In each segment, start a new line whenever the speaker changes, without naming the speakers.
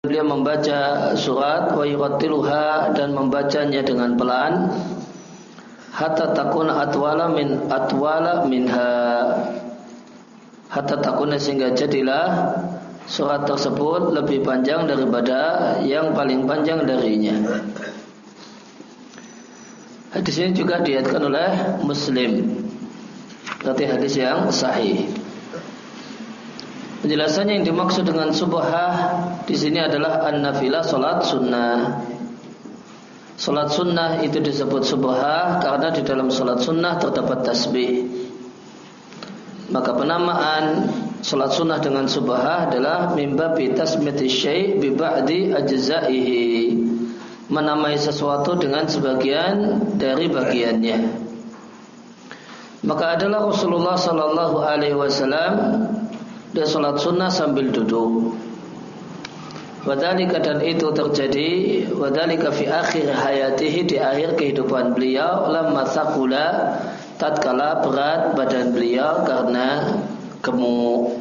beliau membaca surat wa yurattiluha dan membacanya dengan pelan hatta takuna atwala min atwala minha hatta takuna sehingga jadilah surat tersebut lebih panjang daripada yang paling panjang darinya. Hadis ini juga diatkan oleh Muslim. Berarti hadis yang sahih. Penjelasannya yang dimaksud dengan subhah di sini adalah an-nafilah salat sunnah. Salat sunnah itu disebut subhah karena di dalam salat sunnah terdapat tasbih. Maka penamaan salat sunnah dengan subhah adalah mimba tasmiyati syai' bi ba'di ajza'ihi. Menamai sesuatu dengan sebagian dari bagiannya. Maka adalah Rasulullah sallallahu alaihi wasallam dan sholat sunnah sambil duduk. Wadhalika dan itu terjadi Wadhalika fi akhir hayatihi Di akhir kehidupan beliau Lama sakula Tatkala berat badan beliau Karena gemuk.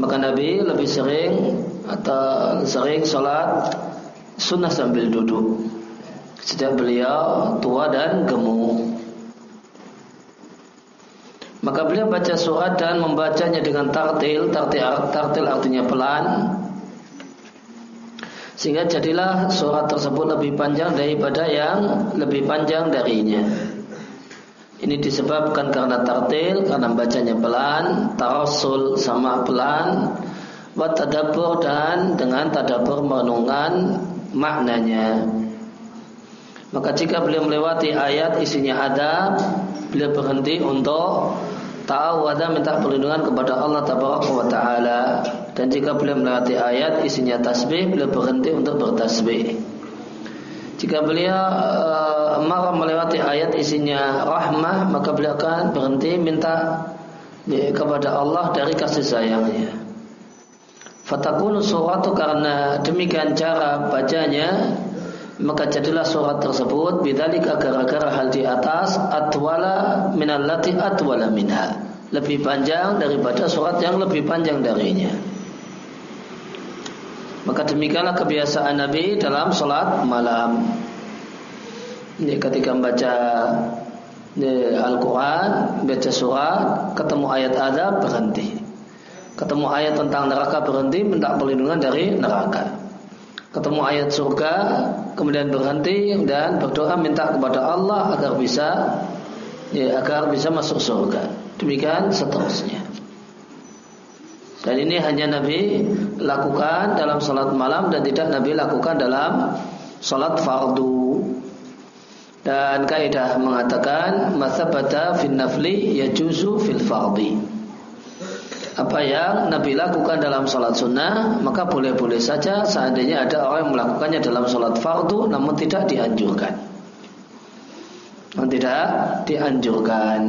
Maka Nabi lebih sering Atau sering sholat Sunnah sambil duduk. Sejak beliau tua dan gemuk maka beliau baca surat dan membacanya dengan tartil, tartil, tartil artinya pelan. Sehingga jadilah surat tersebut lebih panjang daripada yang lebih panjang darinya. Ini disebabkan karena tartil, karena bacanya pelan, tarasul sama pelan, tadabur dan dengan tadabur merenungkan maknanya. Maka jika beliau melewati ayat isinya ada, beliau berhenti untuk ta'awwadha minta perlindungan kepada Allah tabaraka wa taala. Dan jika beliau melewati ayat isinya tasbih beliau berhenti untuk bertasbih. Jika beliau uh, marah melewati ayat isinya rahmah maka beliau akan berhenti minta ya, kepada Allah dari kasih sayangnya. Fatakunu suratu karena demikian cara bacanya maka jadilah surat tersebut bidzalika gara-gara hal di atas atwala minallati atwala minha. Lebih panjang daripada surat yang lebih panjang darinya. Maka demikianlah kebiasaan Nabi dalam sholat malam. Ini ketika membaca Al-Quran baca surat ketemu ayat adab berhenti. Ketemu ayat tentang neraka berhenti minta perlindungan dari neraka ketemu ayat surga, kemudian berhenti dan berdoa minta kepada Allah agar bisa ya, agar bisa masuk surga. Demikian seterusnya. Dan ini hanya Nabi lakukan dalam salat malam dan tidak Nabi lakukan dalam salat fardu. Dan kaidah mengatakan masabata fin nafli yajuzu fil fardi apa yang Nabi lakukan dalam sholat sunnah maka boleh-boleh saja seandainya ada orang yang melakukannya dalam sholat fardu namun tidak dianjurkan. Namun tidak dianjurkan.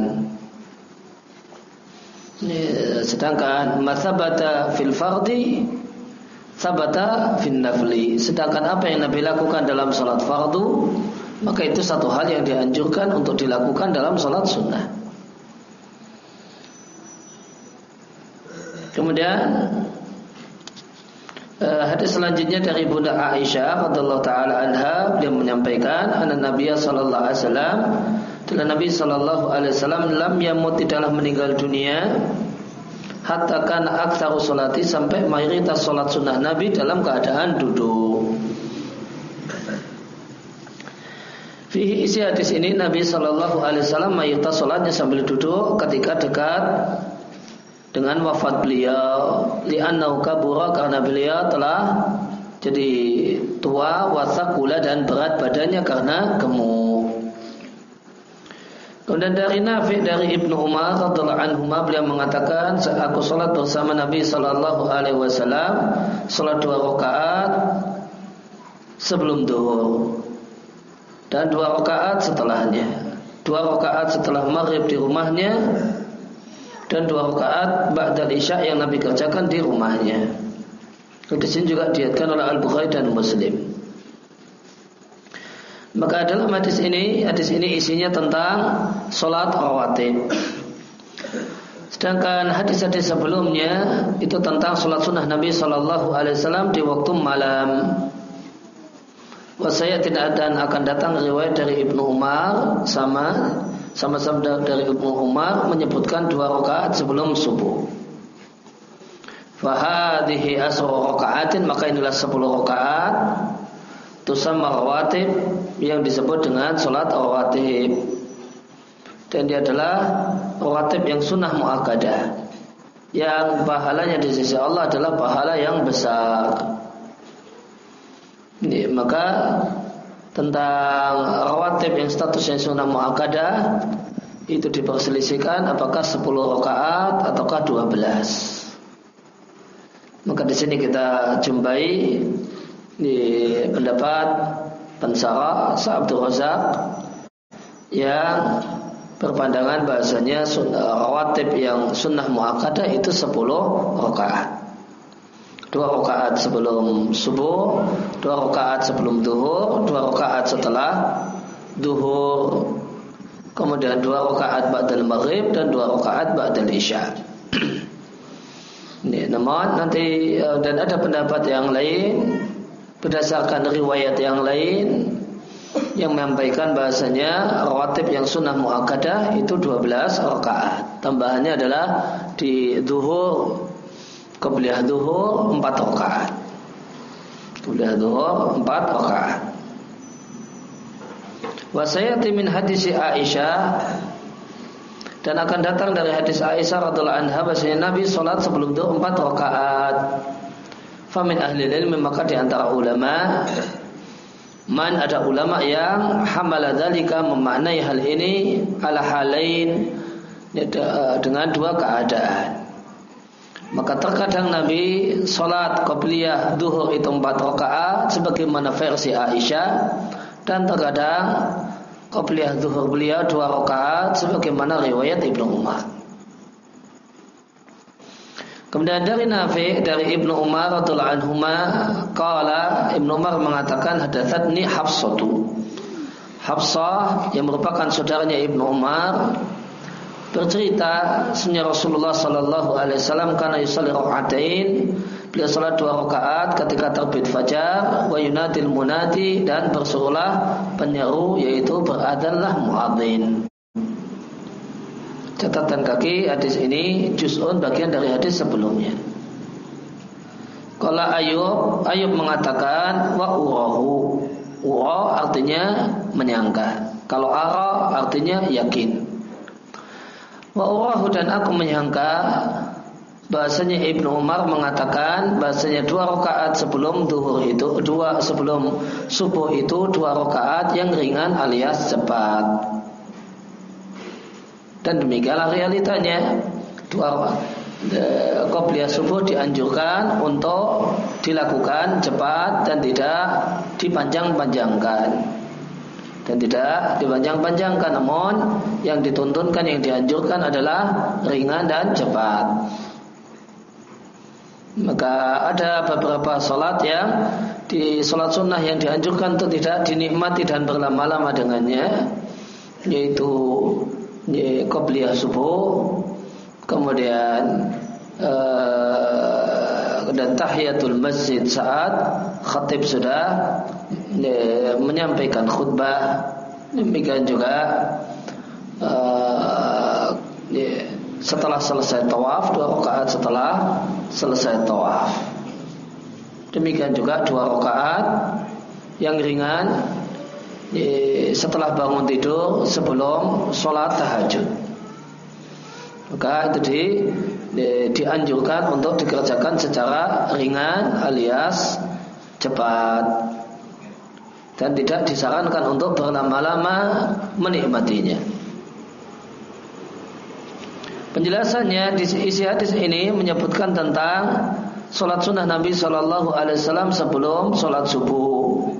Sedangkan masabata fil fardi sabata fil nafli. Sedangkan apa yang Nabi lakukan dalam sholat fardu maka itu satu hal yang dianjurkan untuk dilakukan dalam sholat sunnah Kemudian uh, hadis selanjutnya dari Bunda Aisyah radhiyallahu taala anha beliau menyampaikan anna Nabi sallallahu alaihi wasallam telah Nabi sallallahu alaihi wasallam lam yamut tidaklah meninggal dunia hatta kana aktsaru salati sampai mayoritas salat sunnah Nabi dalam keadaan duduk. Fihi isi hadis ini Nabi Shallallahu Alaihi Wasallam mayoritas salatnya sambil duduk ketika dekat dengan wafat beliau li'annahu kabura karena beliau telah jadi tua wasakula dan berat badannya karena gemuk. Kemudian dari Nafi dari Ibnu Umar radhiallahu anhu beliau mengatakan aku salat bersama Nabi sallallahu alaihi wasallam salat dua rakaat sebelum duhur dan dua rakaat setelahnya. Dua rakaat setelah maghrib di rumahnya dan dua rakaat ba'dal isya yang Nabi kerjakan di rumahnya. Hadis ini juga diatkan oleh Al-Bukhari dan Muslim. Maka dalam hadis ini, hadis ini isinya tentang solat rawatib. Sedangkan hadis-hadis sebelumnya itu tentang sholat sunnah Nabi Shallallahu Alaihi Wasallam di waktu malam. Wah saya tidak dan akan datang riwayat dari Ibnu Umar sama sama-sama dari Ibnu Umar menyebutkan dua rakaat sebelum subuh. Fahadihi asro rakaatin maka inilah sepuluh rakaat tusamma rawatib yang disebut dengan sholat rawatib dan dia adalah rawatib yang sunnah muakkadah yang pahalanya di sisi Allah adalah pahala yang besar. Ini, maka tentang rawatib yang statusnya sunnah muakkadah itu diperselisihkan apakah 10 rakaat ataukah 12. Maka di sini kita jumpai di pendapat pensara Abdul Razak yang berpandangan bahasanya rawatib yang sunnah muakkadah itu 10 rakaat. Dua rakaat sebelum subuh, dua rakaat sebelum duhur, dua rakaat setelah duhur, kemudian dua rakaat ba'dal maghrib dan dua rakaat ba'dal isya. Ini, namun nanti eh, dan ada pendapat yang lain berdasarkan riwayat yang lain yang menyampaikan bahasanya rawatib yang sunnah muakkadah itu 12 rakaat. Tambahannya adalah di zuhur kebelah zuhur 4 rakaat. Kebelah zuhur 4 rakaat. Wa sayati min hadis Aisyah dan akan datang dari hadis Aisyah radhiallahu anha bahwasanya Nabi sholat sebelum itu empat rakaat. Famin ahli ilmi maka di antara ulama man ada ulama yang hamala dzalika memaknai hal ini ala halain dengan dua keadaan. Maka terkadang Nabi sholat qabliyah duhur itu empat rakaat sebagaimana versi Aisyah dan terkadang Qabliyah zuhur beliau dua rakaat sebagaimana riwayat Ibnu Umar. Kemudian dari Nafi dari Ibnu Umar radhiyallahu anhu qala Ibnu Umar mengatakan hadatsatni Hafsatu. Hafsah yang merupakan saudaranya Ibnu Umar bercerita sunnah Rasulullah sallallahu alaihi wasallam karena yusalli rakaatain beliau salat dua rakaat ketika terbit fajar wa yunadil munadi dan bersuruhlah penyeru yaitu beradanlah muadzin. Catatan kaki hadis ini juz'un bagian dari hadis sebelumnya. Kala Ayub Ayub mengatakan wa urahu. Ura artinya menyangka. Kalau ara artinya yakin Wa urahu dan aku menyangka bahasanya Ibnu Umar mengatakan bahasanya dua rakaat sebelum duhur itu dua sebelum subuh itu dua rakaat yang ringan alias cepat. Dan demikianlah realitanya. Dua Qobliyah subuh dianjurkan untuk dilakukan cepat dan tidak dipanjang-panjangkan dan tidak dipanjang-panjangkan namun yang dituntunkan yang dianjurkan adalah ringan dan cepat. Maka ada beberapa sholat yang di sholat sunnah yang dianjurkan untuk tidak dinikmati dan berlama-lama dengannya yaitu qobliyah subuh kemudian uh, dan tahiyatul masjid saat khatib sudah menyampaikan khutbah. Demikian juga uh, setelah selesai tawaf dua rakaat setelah selesai tawaf. Demikian juga dua rakaat yang ringan setelah bangun tidur sebelum sholat tahajud. Maka itu di, dianjurkan untuk dikerjakan secara ringan alias cepat dan tidak disarankan untuk berlama-lama menikmatinya. Penjelasannya di isi hadis ini menyebutkan tentang sholat sunnah Nabi Shallallahu Alaihi Wasallam sebelum sholat subuh.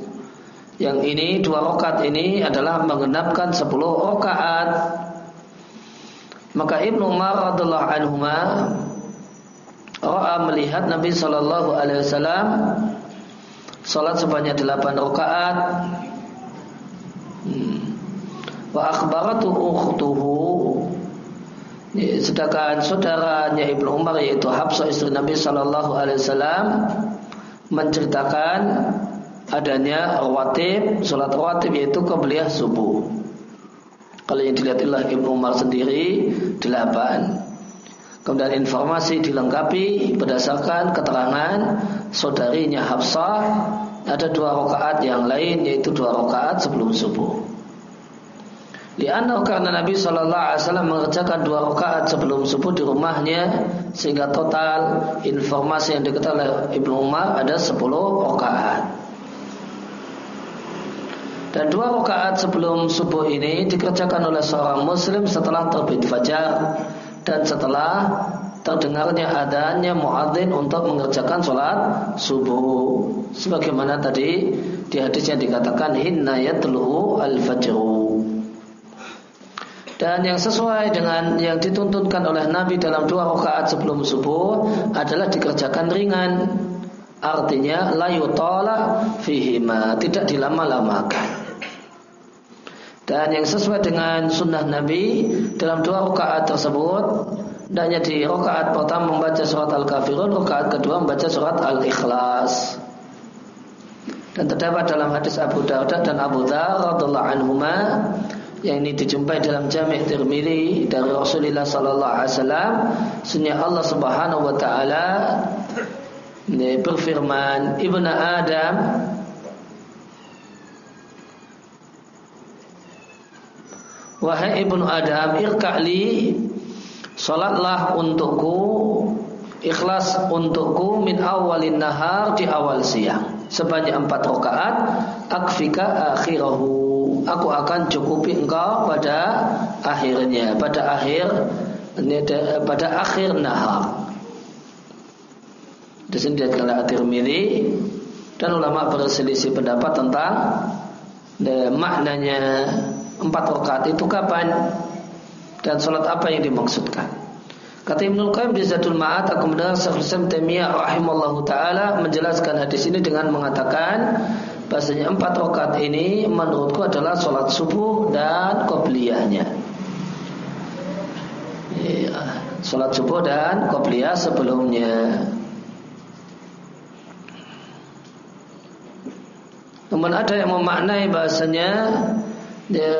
Yang ini dua rakaat ini adalah mengenapkan sepuluh rakaat. Maka Ibnu Umar radhiallahu anhu melihat Nabi Shallallahu Alaihi Wasallam Salat sebanyak delapan rakaat. Hmm. Wa akhbaratu ukhtuhu Sedangkan saudaranya Ibnu Umar yaitu Hafsah istri Nabi Shallallahu Alaihi Wasallam menceritakan adanya rawatib, sholat rawatib yaitu kebelah subuh. Kalau yang dilihat Ibnu Umar sendiri delapan. Kemudian informasi dilengkapi berdasarkan keterangan saudarinya Hafsah ada dua rakaat yang lain yaitu dua rakaat sebelum subuh. Lianna karena Nabi Shallallahu Alaihi Wasallam mengerjakan dua rakaat sebelum subuh di rumahnya sehingga total informasi yang diketahui Ibnu Umar ada sepuluh rakaat. Dan dua rakaat sebelum subuh ini dikerjakan oleh seorang muslim setelah terbit fajar dan setelah terdengarnya adanya muadzin untuk mengerjakan sholat subuh. Sebagaimana tadi di hadis yang dikatakan hinna yatluhu al-fajru. Dan yang sesuai dengan yang dituntunkan oleh Nabi dalam dua rakaat sebelum subuh adalah dikerjakan ringan. Artinya la yutala fihima, tidak dilama-lamakan. Dan yang sesuai dengan sunnah Nabi dalam dua rakaat tersebut dan di rakaat pertama membaca surat Al-Kafirun, rakaat kedua membaca surat Al-Ikhlas. Dan terdapat dalam hadis Abu Darda dan Abu Dhar radhiallahu anhuma yang ini dijumpai dalam Jami' Tirmidzi dari Rasulullah sallallahu alaihi wasallam sunnah Allah Subhanahu wa taala berfirman Ibnu Adam Wahai Ibnu Adam irka'li Salatlah untukku Ikhlas untukku Min awalin nahar di awal siang. Sebanyak empat rakaat Akfika akhirahu. Aku akan cukupi engkau pada akhirnya, pada akhir pada akhir nahar. Di sini dia kala Tirmidzi dan ulama berselisih pendapat tentang de, maknanya empat rakaat itu kapan dan sholat apa yang dimaksudkan. Kata Ibnu Qayyim di Zadul Ma'ad aku mendengar Syekh Islam Taimiyah rahimallahu taala menjelaskan hadis ini dengan mengatakan bahasanya empat rakaat ini menurutku adalah sholat subuh dan qobliyahnya. Ya, sholat subuh dan qobliyah sebelumnya. Namun ada yang memaknai bahasanya ya,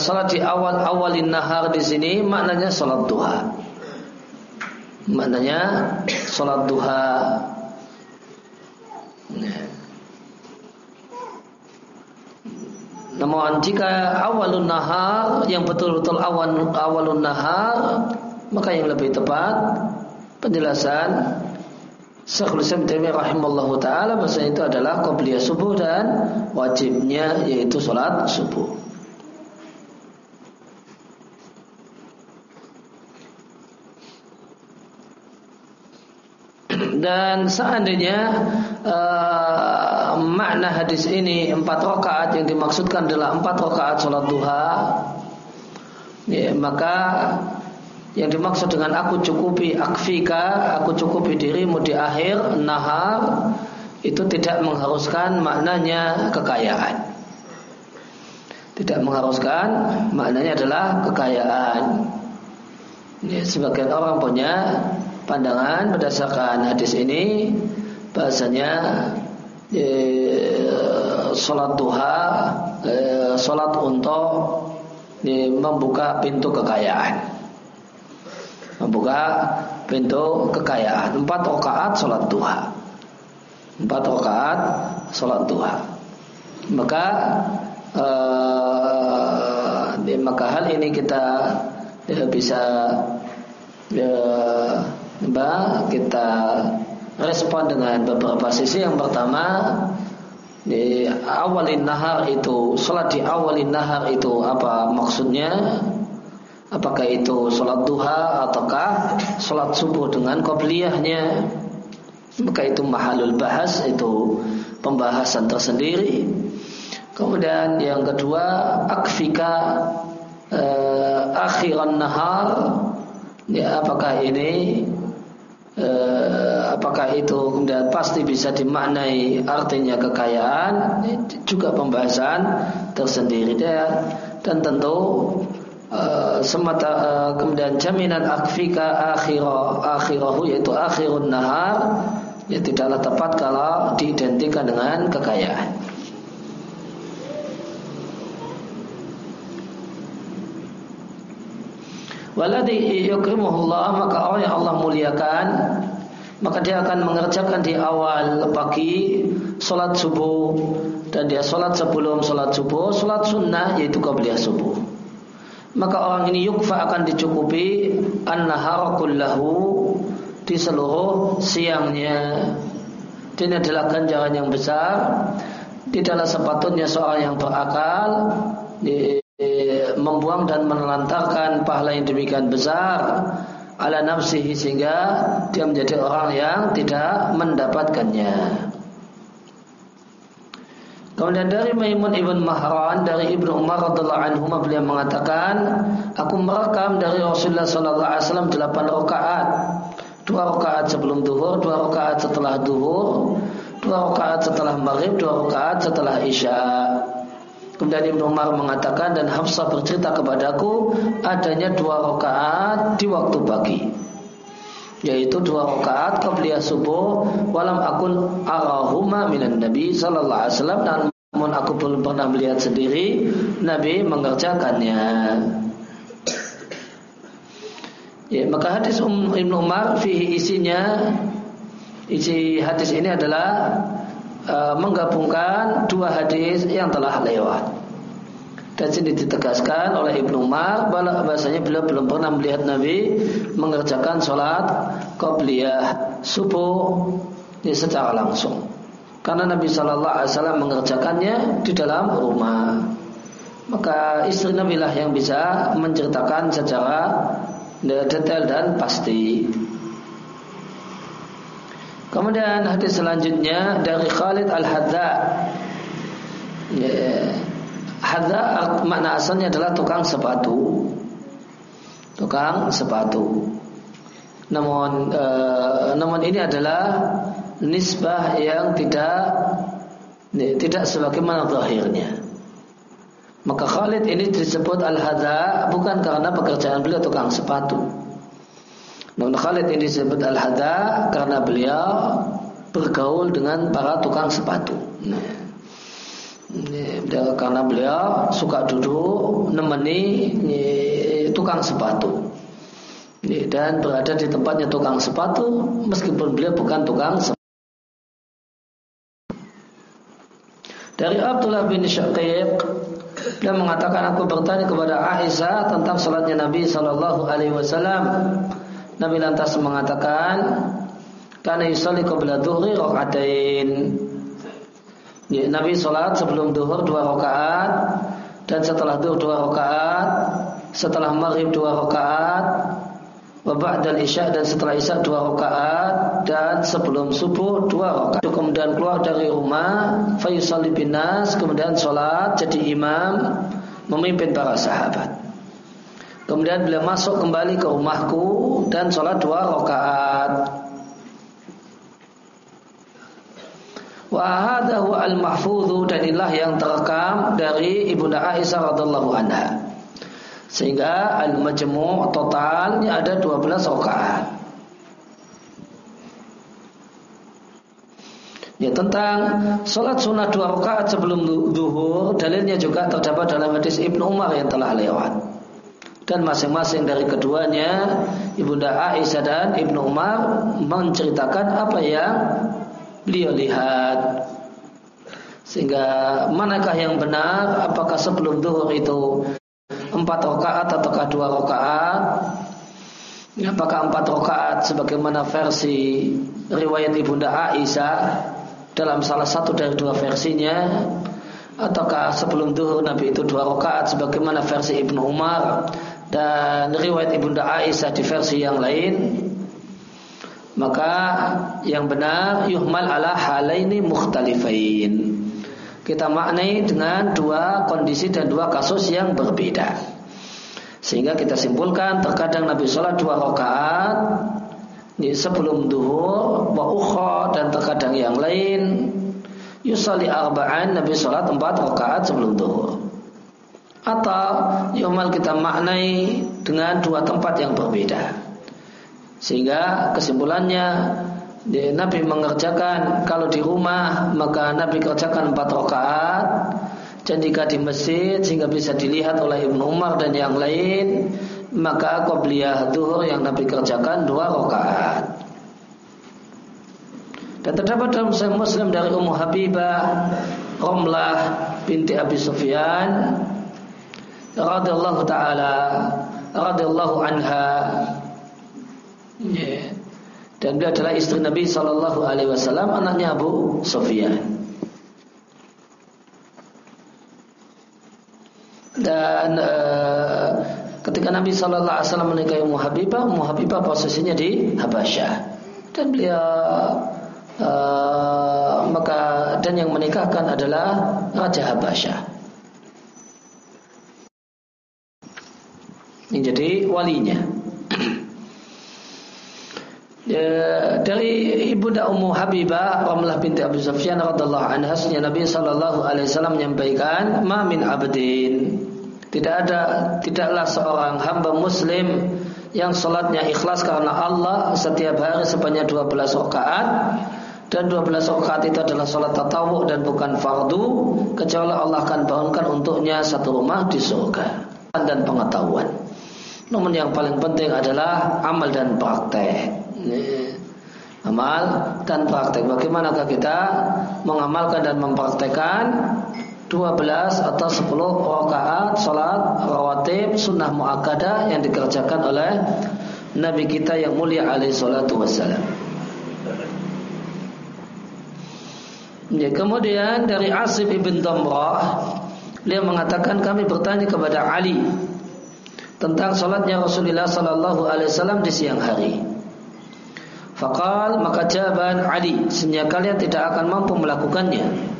sholat di awal awalin nahar di sini maknanya sholat duha. Maknanya sholat duha. Namun jika awalun nahar yang betul-betul awal awalun nahar maka yang lebih tepat penjelasan Syekhul Islam Taimiyah rahimallahu taala bahasa itu adalah qabliyah subuh dan wajibnya yaitu salat subuh. Dan seandainya uh, makna hadis ini empat rakaat yang dimaksudkan adalah empat rakaat sholat duha, ya, maka yang dimaksud dengan aku cukupi akfika, aku cukupi dirimu di akhir nahar itu tidak mengharuskan maknanya kekayaan. Tidak mengharuskan maknanya adalah kekayaan. Ya, sebagian orang punya pandangan berdasarkan hadis ini bahasanya eh, sholat duha eh, sholat untuk eh, membuka pintu kekayaan. Membuka pintu kekayaan. Empat rakaat sholat duha. Empat rakaat sholat duha. Maka eh, maka hal ini kita eh, bisa eh, Coba kita respon dengan beberapa sisi. Yang pertama, di awalin nahar itu, sholat di awalin nahar itu apa maksudnya? Apakah itu sholat duha ataukah sholat subuh dengan qobliyahnya? Maka itu mahalul bahas, itu pembahasan tersendiri. Kemudian yang kedua, akfika eh, akhiran nahar. Ya, apakah ini eh, apakah itu kemudian pasti bisa dimaknai artinya kekayaan juga pembahasan tersendiri dan, dan tentu uh, semata uh, kemudian jaminan akfika akhirah akhirahu yaitu akhirun nahar ya tidaklah tepat kalau diidentikan dengan kekayaan. Waladi yukrimuhullah maka orang yang Allah muliakan maka dia akan mengerjakan di awal pagi solat subuh dan dia solat sebelum solat subuh solat sunnah yaitu qabliyah subuh. Maka orang ini yukfa akan dicukupi an-nahara kullahu di seluruh siangnya. Ini adalah ganjaran yang besar tidaklah sepatutnya seorang yang berakal membuang dan menelantarkan pahala yang demikian besar ala nafsihi sehingga dia menjadi orang yang tidak mendapatkannya. Kemudian dari Maimun ibn Mahran dari Ibnu Umar radhiallahu anhu beliau mengatakan, aku merekam dari Rasulullah sallallahu alaihi wasallam 8 rakaat. Dua rakaat sebelum duhur, dua rakaat setelah duhur, dua rakaat setelah maghrib, dua rakaat setelah isya. Kemudian Ibnu Umar mengatakan dan Hafsah bercerita kepadaku adanya dua rakaat di waktu pagi. Yaitu dua rakaat qabliyah subuh walam akun arahuma minan nabi sallallahu alaihi wasallam. Dan namun aku belum pernah melihat sendiri nabi mengerjakannya. Ya, maka hadis Ibnu Umar fihi isinya isi hadis ini adalah e, menggabungkan dua hadis yang telah lewat. Dan sini ditegaskan oleh Ibnu Umar bahasanya beliau belum pernah melihat Nabi mengerjakan sholat qobliyah subuh ya, secara langsung. Karena Nabi Shallallahu Alaihi Wasallam mengerjakannya di dalam rumah. Maka istri Nabi lah yang bisa menceritakan secara detail dan pasti. Kemudian hadis selanjutnya dari Khalid Al-Hadza. Ya. Hadza makna asalnya adalah tukang sepatu. Tukang sepatu. Namun e, namun ini adalah nisbah yang tidak tidak sebagaimana zahirnya. Maka Khalid ini disebut Al-Hadza bukan karena pekerjaan beliau tukang sepatu. Namun Khalid ini disebut Al-Hada karena beliau bergaul dengan para tukang sepatu. Nah, ini, karena beliau suka duduk nemeni ini, tukang sepatu. Ini, dan berada di tempatnya tukang sepatu meskipun beliau bukan tukang sepatu. Dari Abdullah bin Syaqiq dia mengatakan aku bertanya kepada Aisyah tentang salatnya Nabi Shallallahu Alaihi Wasallam Nabi lantas mengatakan karena yusalli qabla dhuhri rakaatain. Ya, Nabi sholat sebelum duhur dua rakaat dan setelah duhur dua rakaat, setelah maghrib dua rakaat, wabah dan isya dan setelah isya dua rakaat dan sebelum subuh dua rakaat. Kemudian keluar dari rumah, fayusalli binas, kemudian sholat jadi imam memimpin para sahabat. Kemudian beliau masuk kembali ke rumahku dan sholat dua rakaat. Wahadahu al-mahfudhu dan inilah yang terekam dari ibunda Aisyah radhiallahu anha. Sehingga al-majmu' totalnya ada 12 rakaat. Ya tentang sholat sunnah dua rakaat sebelum duhur dalilnya juga terdapat dalam hadis Ibnu Umar yang telah lewat dan masing-masing dari keduanya Ibunda Aisyah dan Ibnu Umar menceritakan apa yang beliau lihat. Sehingga manakah yang benar? Apakah sebelum duhur itu empat rakaat ataukah dua rakaat? Apakah empat rakaat sebagaimana versi riwayat Ibunda Aisyah dalam salah satu dari dua versinya? Ataukah sebelum duhur Nabi itu dua rakaat sebagaimana versi Ibnu Umar dan riwayat Ibunda Aisyah di versi yang lain maka yang benar yuhmal ala halaini mukhtalifain kita maknai dengan dua kondisi dan dua kasus yang berbeda. Sehingga kita simpulkan terkadang Nabi sholat dua rakaat sebelum duhur wa ukha dan terkadang yang lain yusali arba'an Nabi sholat empat rakaat sebelum duhur atau yomal kita maknai dengan dua tempat yang berbeda. Sehingga kesimpulannya Nabi mengerjakan kalau di rumah maka Nabi kerjakan empat rakaat dan jika di masjid sehingga bisa dilihat oleh Ibnu Umar dan yang lain maka qabliyah duhur yang Nabi kerjakan dua rakaat. Dan terdapat dalam Muslim dari Ummu Habibah Romlah binti Abi Sufyan radhiyallahu taala radhiyallahu anha. Yeah. dan dia adalah istri Nabi sallallahu alaihi wasallam anaknya Abu Sufyan. Dan uh, ketika Nabi sallallahu alaihi wasallam menikahi Ummu Habibah Ummu Habibah posisinya di Habasyah. Dan beliau uh, maka dan yang menikahkan adalah Raja Habasyah yang jadi walinya. ya, dari ibunda Ummu Habibah Ramlah binti Abu Sufyan radhiallahu anha Nabi sallallahu alaihi wasallam menyampaikan ma min abdin tidak ada tidaklah seorang hamba muslim yang salatnya ikhlas karena Allah setiap hari sebanyak 12 rakaat dan 12 rakaat itu adalah salat tatawu dan bukan fardu kecuali Allah akan bangunkan untuknya satu rumah di surga dan pengetahuan. Namun yang paling penting adalah amal dan praktek. Amal dan praktek. Bagaimanakah kita mengamalkan dan mempraktekkan 12 atau 10 rakaat salat rawatib sunnah muakkadah yang dikerjakan oleh Nabi kita yang mulia alaihi salatu wassalam. Ya, kemudian dari Asif ibn Damrah dia mengatakan kami bertanya kepada Ali tentang salatnya Rasulullah sallallahu alaihi wasallam di siang hari. Fakal maka jawaban Ali, sehingga kalian tidak akan mampu melakukannya.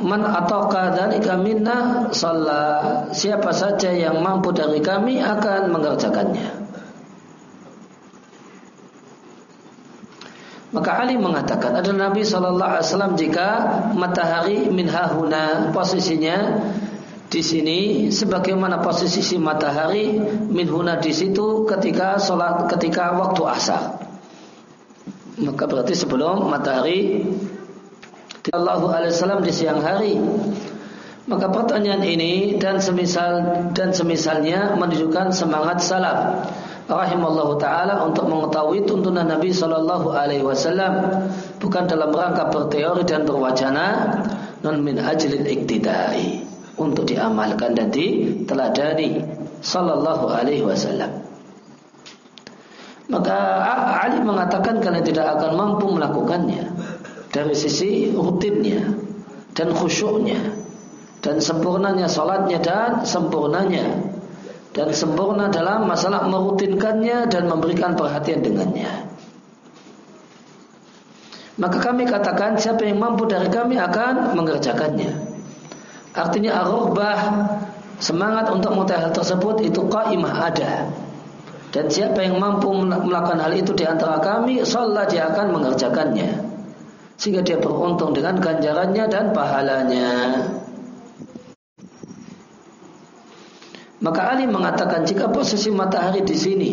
Man atauka dzalika minna shalla. Siapa saja yang mampu dari kami akan mengerjakannya. Maka Ali mengatakan adalah Nabi Shallallahu Alaihi Wasallam jika matahari min hahuna posisinya di sini sebagaimana posisi si matahari minhuna di situ ketika sholat ketika waktu asar. Maka berarti sebelum matahari Allah alaihi wasallam di siang hari. Maka pertanyaan ini dan semisal dan semisalnya menunjukkan semangat salaf rahimallahu taala untuk mengetahui tuntunan Nabi sallallahu alaihi wasallam bukan dalam rangka berteori dan berwacana non min ajlil iktidai untuk diamalkan dan diteladani sallallahu alaihi wasallam. Maka Ali mengatakan kalian tidak akan mampu melakukannya dari sisi rutinnya dan khusyuknya dan sempurnanya salatnya dan sempurnanya dan sempurna dalam masalah merutinkannya dan memberikan perhatian dengannya. Maka kami katakan siapa yang mampu dari kami akan mengerjakannya. Artinya ar semangat untuk mengetahui hal tersebut itu qaimah ada. Dan siapa yang mampu melakukan hal itu di antara kami, salat dia akan mengerjakannya. Sehingga dia beruntung dengan ganjarannya dan pahalanya. Maka Ali mengatakan jika posisi matahari di sini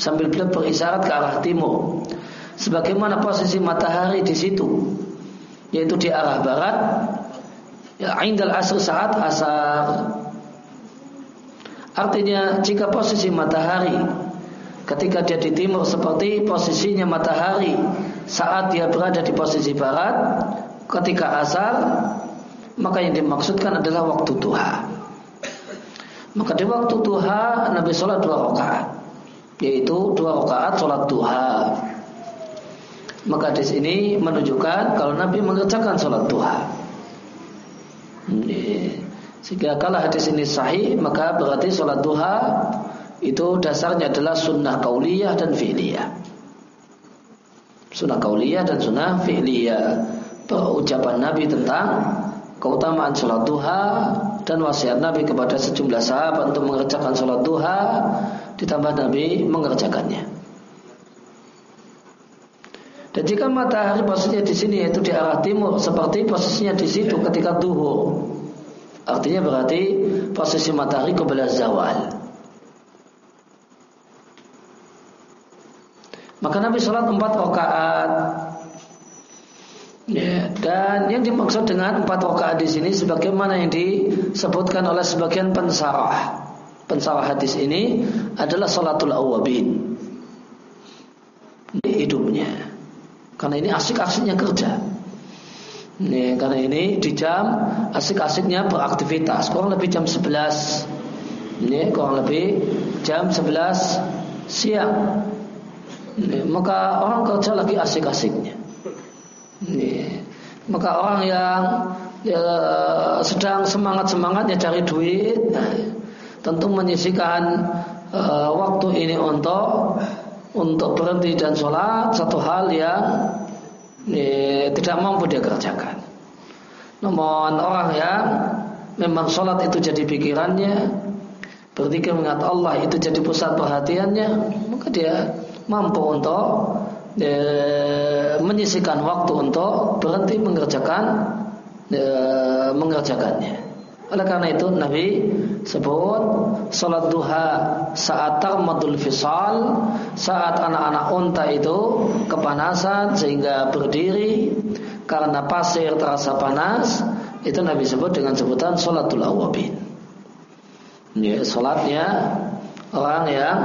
sambil beliau berisyarat ke arah timur, sebagaimana posisi matahari di situ, yaitu di arah barat, ya indal asr saat asar. Artinya jika posisi matahari ketika dia di timur seperti posisinya matahari saat dia berada di posisi barat ketika asar maka yang dimaksudkan adalah waktu duha. Maka di waktu duha Nabi sholat dua rakaat yaitu dua rakaat sholat duha. Maka di sini menunjukkan kalau Nabi mengerjakan sholat duha sehingga kalau hadis ini sahih maka berarti sholat duha itu dasarnya adalah sunnah kauliyah dan fi'liyah. Sunnah kauliyah dan sunnah fi'liyah. Ucapan Nabi tentang keutamaan sholat duha dan wasiat Nabi kepada sejumlah sahabat untuk mengerjakan sholat duha ditambah Nabi mengerjakannya. Dan jika matahari posisinya di sini yaitu di arah timur seperti posisinya di situ ketika duhur. Artinya berarti posisi matahari kebelah zawal. Maka Nabi sholat empat rakaat. Ya, dan yang dimaksud dengan empat rakaat di sini sebagaimana yang disebutkan oleh sebagian pensarah. Pensarah hadis ini adalah sholatul awabin. Ini hidupnya. Karena ini asik-asiknya kerja. Ini, karena ini di jam asik-asiknya beraktivitas. Kurang lebih jam 11. Ini kurang lebih jam 11 siang. Ini, maka orang kerja lagi asik-asiknya. Ini, maka orang yang ya, sedang semangat-semangatnya cari duit, nah, tentu menyisikan uh, waktu ini untuk untuk berhenti dan sholat satu hal yang ya, tidak mampu dia kerjakan. Namun orang yang memang sholat itu jadi pikirannya, berpikir mengingat Allah itu jadi pusat perhatiannya, maka dia mampu untuk ya, menyisikan waktu untuk berhenti mengerjakan ya, mengerjakannya. Oleh karena itu Nabi sebut salat duha saat tarmadul fisal, saat anak-anak unta itu kepanasan sehingga berdiri karena pasir terasa panas, itu Nabi sebut dengan sebutan salatul awabin. Ya, salatnya orang yang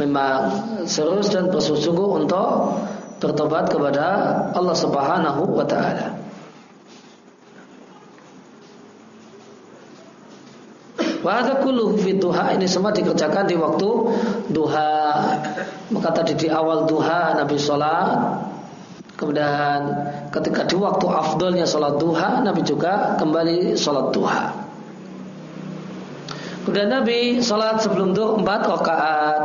memang serius dan bersungguh untuk bertobat kepada Allah Subhanahu wa taala. Wahada kulluhu fi duha ini semua dikerjakan di waktu duha. Maka tadi di awal duha Nabi sholat. Kemudian ketika di waktu afdolnya sholat duha Nabi juga kembali sholat duha. Kemudian Nabi sholat sebelum duha empat rakaat.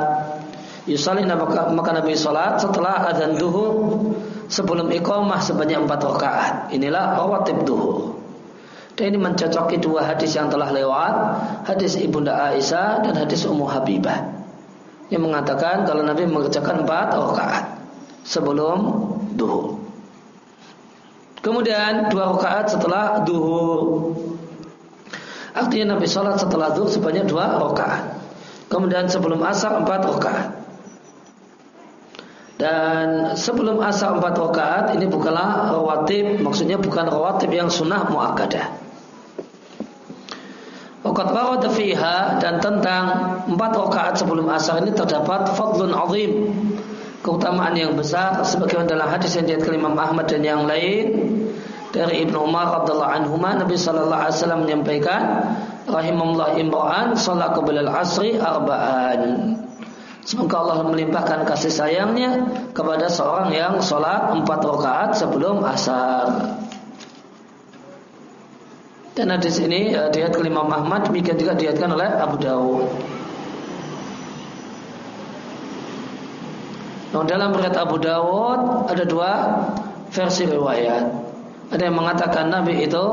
Yusalih maka, Nabi sholat setelah adzan duhur sebelum iqamah sebanyak empat rakaat. Inilah rawatib duhur. Dan ini mencocoki dua hadis yang telah lewat, hadis Ibunda Aisyah dan hadis Ummu Habibah. Yang mengatakan kalau Nabi mengerjakan empat rakaat sebelum duhur. Kemudian dua rakaat setelah duhur. Artinya Nabi sholat setelah duhur sebanyak dua rakaat. Kemudian sebelum asar empat rakaat. Dan sebelum asar empat rakaat ini bukanlah rawatib, maksudnya bukan rawatib yang sunnah muakkadah. Waqat warada fiha dan tentang empat rakaat sebelum asar ini terdapat fadlun azim keutamaan yang besar sebagaimana dalam hadis yang diriwayatkan Imam Ahmad dan yang lain dari Ibnu Umar radhiyallahu anhu Nabi sallallahu alaihi wasallam menyampaikan rahimahullah imra'an salat qabla al-asri arba'an Semoga Allah melimpahkan kasih sayangnya kepada seorang yang sholat empat rakaat sebelum asar. Dan hadis ini uh, dilihat ke Imam Ahmad demikian juga dilihatkan oleh Abu Dawud. Nah, dalam riwayat Abu Dawud ada dua versi riwayat. Ada yang mengatakan Nabi itu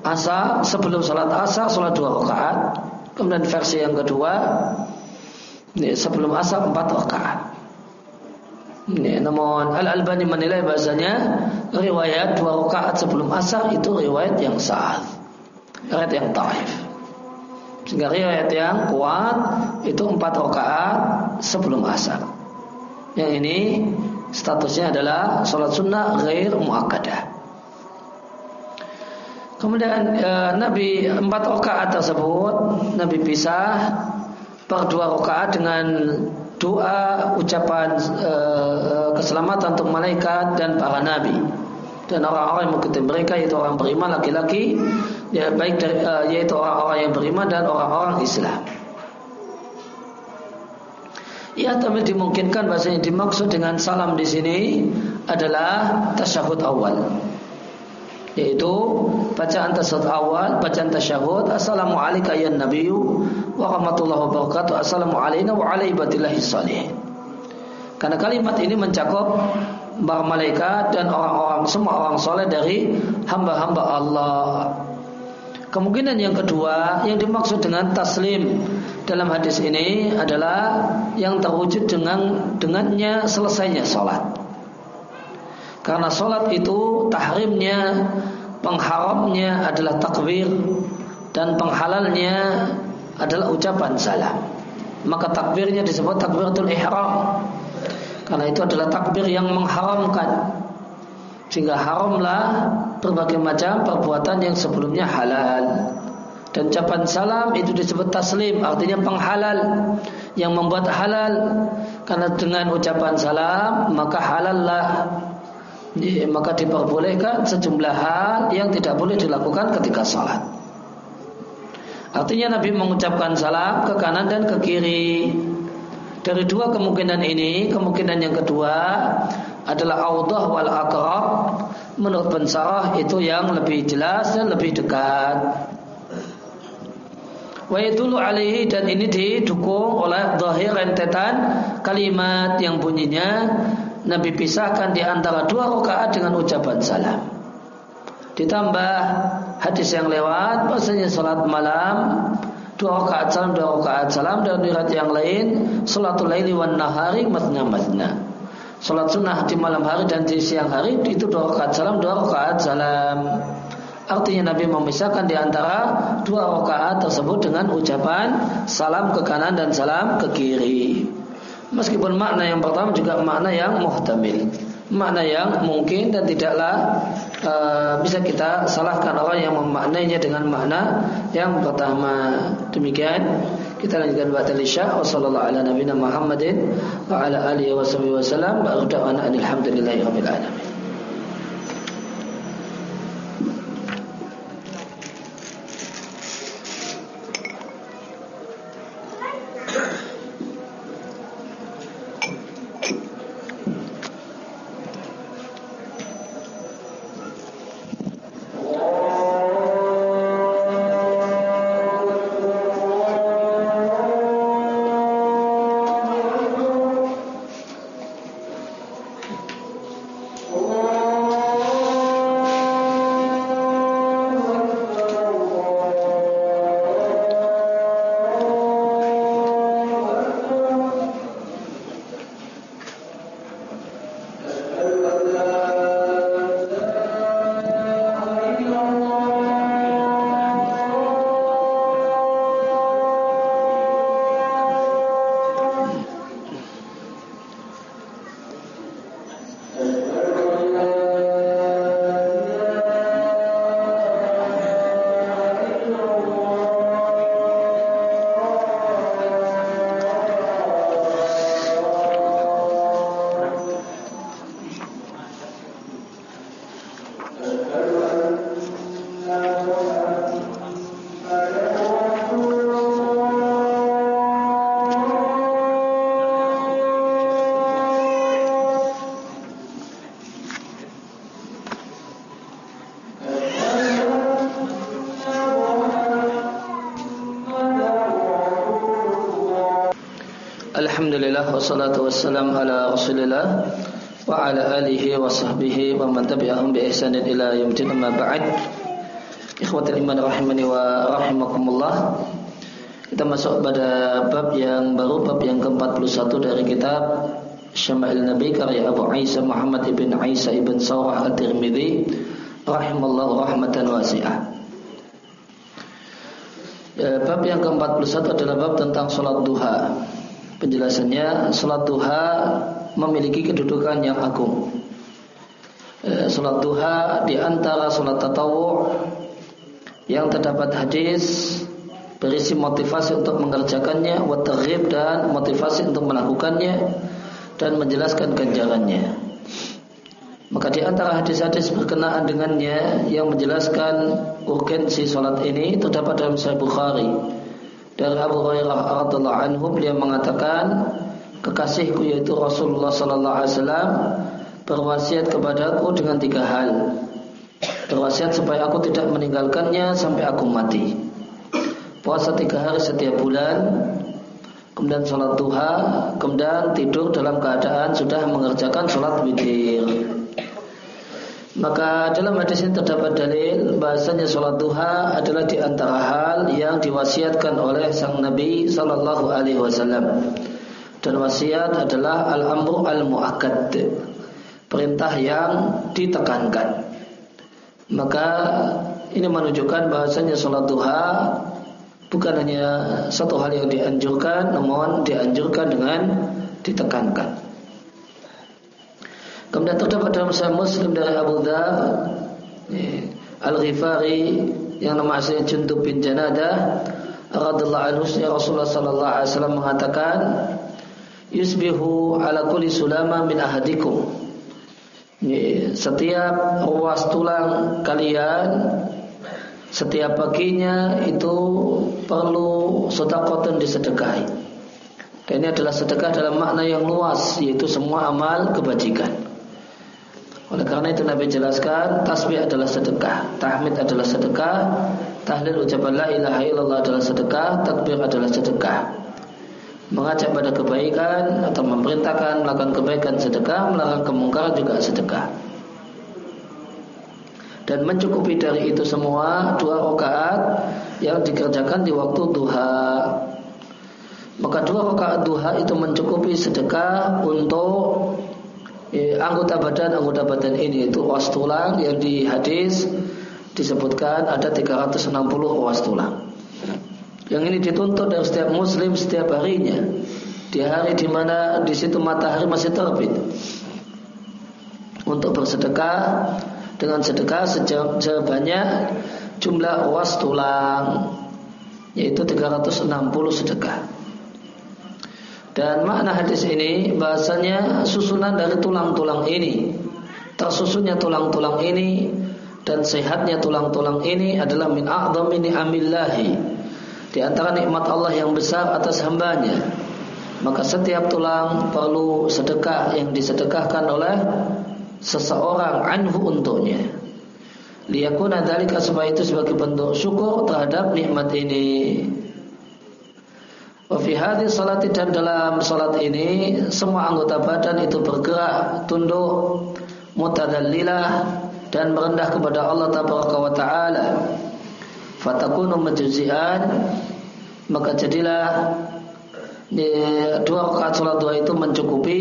asa sebelum sholat asar sholat dua rakaat. Kemudian versi yang kedua ini, sebelum asar empat rakaat. Ini, namun Al Albani menilai bahasanya riwayat dua rakaat sebelum asar itu riwayat yang sah riwayat yang taif. Sehingga riwayat yang kuat itu empat rakaat sebelum asar. Yang ini statusnya adalah sholat sunnah ghair muakkadah. Kemudian e, Nabi empat rakaat tersebut Nabi pisah per dua rakaat dengan doa ucapan e, keselamatan untuk malaikat dan para nabi dan orang-orang yang mengikuti mereka yaitu orang beriman laki-laki ya baik dari, uh, yaitu orang-orang yang beriman dan orang-orang Islam. Ya, tapi dimungkinkan bahasa yang dimaksud dengan salam di sini adalah tasyahud awal. Yaitu bacaan tasyahud awal, bacaan tasyahud, Assalamu alayka ya nabiyyu wa rahmatullahi wa barakatuh, Assalamu alayna wa ala ibadillahi salihin. Karena kalimat ini mencakup para malaikat dan orang-orang semua orang soleh dari hamba-hamba Allah. Kemungkinan yang kedua yang dimaksud dengan taslim dalam hadis ini adalah yang terwujud dengan dengannya selesainya sholat. Karena sholat itu tahrimnya, pengharamnya adalah takbir dan penghalalnya adalah ucapan salam. Maka takbirnya disebut takbiratul ihram. Karena itu adalah takbir yang mengharamkan. Sehingga haramlah berbagai macam perbuatan yang sebelumnya halal. Dan ucapan salam itu disebut taslim, artinya penghalal yang membuat halal. Karena dengan ucapan salam maka halallah maka diperbolehkan sejumlah hal yang tidak boleh dilakukan ketika sholat. Artinya Nabi mengucapkan salam ke kanan dan ke kiri. Dari dua kemungkinan ini, kemungkinan yang kedua adalah audah wal akrab. Menurut pensarah itu yang lebih jelas dan lebih dekat. Wa yadulu alaihi dan ini didukung oleh zahir rentetan kalimat yang bunyinya Nabi pisahkan di antara dua rakaat dengan ucapan salam. Ditambah hadis yang lewat bahasanya salat malam dua rakaat salam dua rakaat salam dan riwayat yang lain salatul laili wan nahari matna matna. Salat sunnah di malam hari dan di siang hari itu dua rakaat salam dua rakaat salam. Artinya Nabi memisahkan di antara dua rakaat tersebut dengan ucapan salam ke kanan dan salam ke kiri. Meskipun makna yang pertama juga makna yang muhtamil, makna yang mungkin dan tidaklah uh, bisa kita salahkan orang yang memaknainya dengan makna yang pertama. Demikian kita lanjutkan baca isya wa sallallahu ala nabiyina Muhammadin wa ala alihi wasallam wa alhamdulillahi rabbil alamin. Alhamdulillah wassalatu wassalam ala Rasulillah wa ala alihi wa sahbihi wa man tabi'ahum bi ihsanin ila yaumil amma ba'd. Ikhwatul iman rahimani wa rahimakumullah. Kita masuk pada bab yang baru bab yang ke-41 dari kitab Syama'il Nabi karya Abu Isa Muhammad ibn Isa ibn Sawah At-Tirmidzi rahimallahu rahmatan wasi'ah. Ya, bab yang ke-41 adalah bab tentang sholat duha. Penjelasannya Salat duha memiliki kedudukan yang agung. E, Salat duha di antara salat tatawu Yang terdapat hadis Berisi motivasi untuk mengerjakannya Watarib dan motivasi untuk melakukannya Dan menjelaskan ganjarannya. Maka di antara hadis-hadis berkenaan dengannya Yang menjelaskan urgensi salat ini Terdapat dalam Sahih Bukhari dari Abu Hurairah radhiallahu anhu beliau mengatakan kekasihku yaitu Rasulullah sallallahu alaihi wasallam berwasiat kepadaku dengan tiga hal. Berwasiat supaya aku tidak meninggalkannya sampai aku mati. Puasa tiga hari setiap bulan, kemudian sholat duha, kemudian tidur dalam keadaan sudah mengerjakan sholat witir. Maka dalam hadis ini terdapat dalil bahasanya sholat duha adalah di antara hal yang diwasiatkan oleh sang Nabi Sallallahu Alaihi Wasallam. Dan wasiat adalah al-amru al-muakkad. perintah yang ditekankan. Maka ini menunjukkan bahasanya sholat duha bukan hanya satu hal yang dianjurkan, namun dianjurkan dengan ditekankan. Kemudian terdapat dalam Sahih Muslim dari Abu Dhar Al-Ghifari yang nama aslinya Jundub bin Janadah radhiyallahu anhu Rasulullah sallallahu alaihi wasallam mengatakan yusbihu ala kulli sulama min ahadikum setiap ruas tulang kalian setiap paginya itu perlu sedekah disedekahi. Dan ini adalah sedekah dalam makna yang luas yaitu semua amal kebajikan. Oleh karena itu Nabi jelaskan tasbih adalah sedekah, tahmid adalah sedekah, tahlil ucapan la ilaha illallah adalah sedekah, takbir adalah sedekah. Mengajak pada kebaikan atau memerintahkan melakukan kebaikan sedekah, melarang kemungkaran juga sedekah. Dan mencukupi dari itu semua dua rakaat yang dikerjakan di waktu duha. Maka dua rakaat duha itu mencukupi sedekah untuk anggota badan anggota badan ini itu ruas tulang yang di hadis disebutkan ada 360 ruas tulang. Yang ini dituntut dari setiap muslim setiap harinya di hari di mana di situ matahari masih terbit untuk bersedekah dengan sedekah sebanyak jumlah ruas tulang yaitu 360 sedekah. Dan makna hadis ini bahasanya susunan dari tulang-tulang ini. Tersusunnya tulang-tulang ini dan sehatnya tulang-tulang ini adalah min a'dhami ni'amillahi. Di antara nikmat Allah yang besar atas hambanya. Maka setiap tulang perlu sedekah yang disedekahkan oleh seseorang anhu untuknya. Liyakuna dalika supaya itu sebagai bentuk syukur terhadap nikmat ini Wafi hadis salat dan dalam salat ini semua anggota badan itu bergerak, tunduk, mutadallilah dan merendah kepada Allah Taala. Fatakunu majuzian maka jadilah dua rakaat salat dua itu mencukupi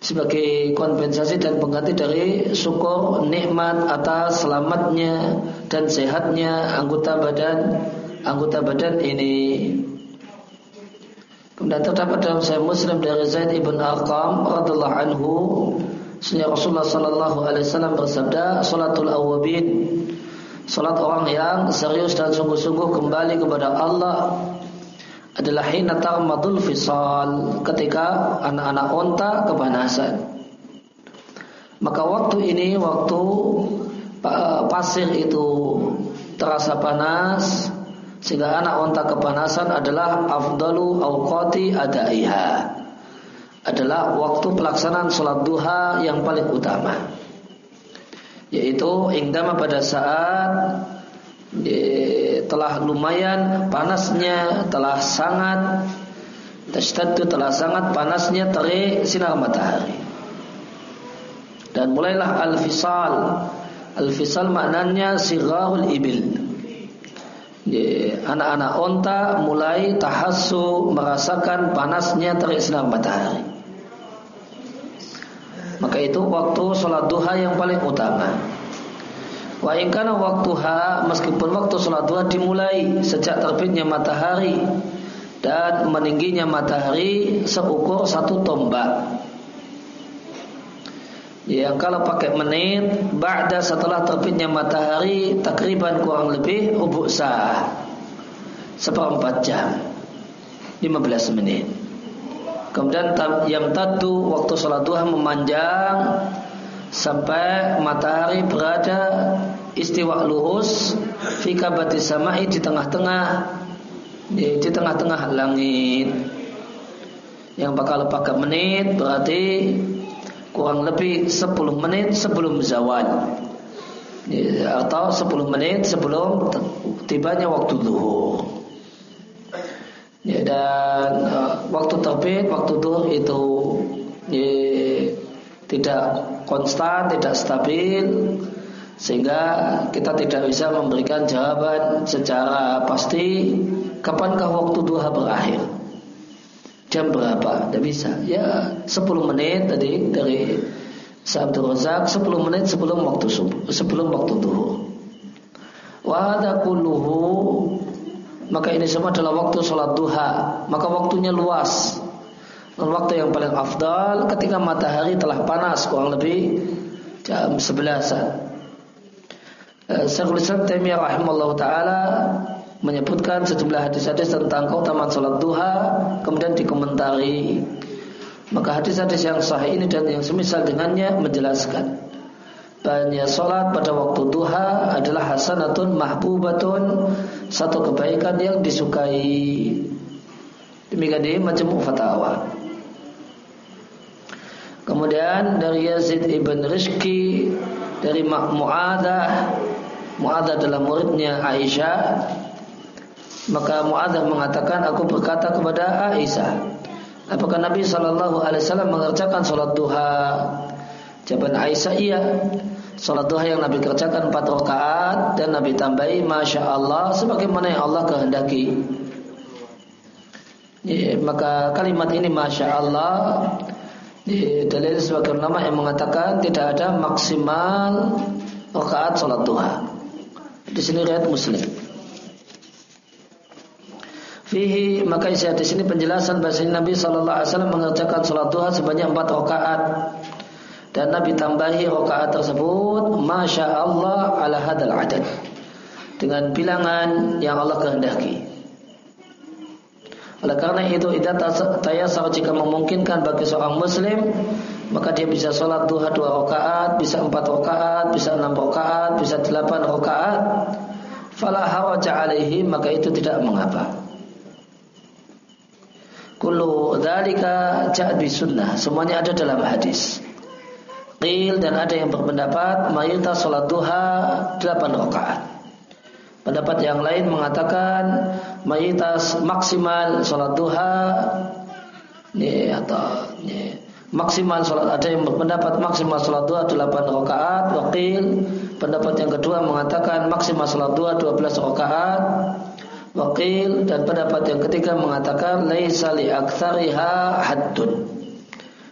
sebagai kompensasi dan pengganti dari syukur nikmat atas selamatnya dan sehatnya anggota badan anggota badan ini. Kemudian terdapat dalam Sahih Muslim dari Zaid ibn Arqam radhiallahu anhu, Sunnah Rasulullah sallallahu alaihi wasallam bersabda, "Salatul awabin, salat orang yang serius dan sungguh-sungguh kembali kepada Allah adalah hina tarmadul fisal, ketika anak-anak onta kepanasan. Maka waktu ini waktu pasir itu terasa panas, sehingga anak unta kepanasan adalah afdalu awqati adaiha. Adalah waktu pelaksanaan sholat duha yang paling utama. Yaitu ingdama pada saat telah lumayan panasnya, telah sangat tashtaddu telah sangat panasnya terik sinar matahari. Dan mulailah al-fisal. Al-fisal maknanya sirahul ibil anak-anak onta mulai tahassu merasakan panasnya terik sinar matahari. Maka itu waktu sholat duha yang paling utama. Wa ingkana waktuha meskipun waktu sholat duha dimulai sejak terbitnya matahari dan meningginya matahari seukur satu tombak. Yang kalau pakai menit Ba'da setelah terbitnya matahari Takriban kurang lebih Ubuk sah. Seperempat jam. 15 menit. Kemudian yang tadu Waktu sholat duha memanjang Sampai matahari berada Istiwa lurus Fika batis samai di tengah-tengah di tengah-tengah langit. Yang bakal pakai menit Berarti kurang lebih 10 menit sebelum zawal ya, atau 10 menit sebelum tibanya waktu zuhur. Ya, dan uh, waktu terbit, waktu zuhur itu ya, tidak konstan, tidak stabil sehingga kita tidak bisa memberikan jawaban secara pasti kapankah waktu duha berakhir jam berapa? Tidak bisa. Ya 10 menit tadi dari 10 Abdul Razak 10 menit sebelum waktu subuh, sebelum waktu duhur. Wa kulluhu maka ini semua adalah waktu sholat duha maka waktunya luas dan waktu yang paling afdal ketika matahari telah panas kurang lebih jam 11 Syekhul Islam Taimiyah rahimahullah taala menyebutkan sejumlah hadis-hadis tentang keutamaan sholat duha kemudian dikomentari. Maka hadis-hadis yang sahih ini dan yang semisal dengannya menjelaskan bahwa sholat pada waktu duha adalah hasanatun mahbubatun satu kebaikan yang disukai. Demikian di majmu' fatawa. Kemudian dari Yazid ibn Rizki dari Mu'adah Mu'adah adalah muridnya Aisyah maka Mu'adah mengatakan aku berkata kepada Aisyah apakah Nabi Shallallahu Alaihi Wasallam mengerjakan sholat duha jawaban Aisyah iya Sholat duha yang Nabi kerjakan 4 rakaat dan Nabi tambahi Masya Allah sebagaimana yang Allah kehendaki. Ya, maka kalimat ini Masya Allah ya, dalil sebagai ulama yang mengatakan tidak ada maksimal rakaat sholat duha. Di sini riwayat Muslim. Fihi maka isi di sini penjelasan bahasa Nabi Shallallahu Alaihi Wasallam mengerjakan sholat duha sebanyak empat rakaat dan Nabi tambahi rakaat tersebut masya Allah ala hadal adad dengan bilangan yang Allah kehendaki. Oleh karena itu idza tayasar jika memungkinkan bagi seorang muslim maka dia bisa sholat duha dua rakaat, bisa empat rakaat, bisa enam rakaat, bisa delapan rakaat. Fala haraja alaihi maka itu tidak mengapa. Kullu dzalika ja'a sunnah. Semuanya ada dalam hadis. Qil dan ada yang berpendapat mayoritas sholat duha delapan rakaat. Pendapat yang lain mengatakan mayoritas maksimal sholat duha ini atau ini, maksimal sholat ada yang berpendapat maksimal sholat dua 8 rakaat wakil pendapat yang kedua mengatakan maksimal sholat dua 12 rakaat wakil dan pendapat yang ketiga mengatakan laisa li aktsariha haddun.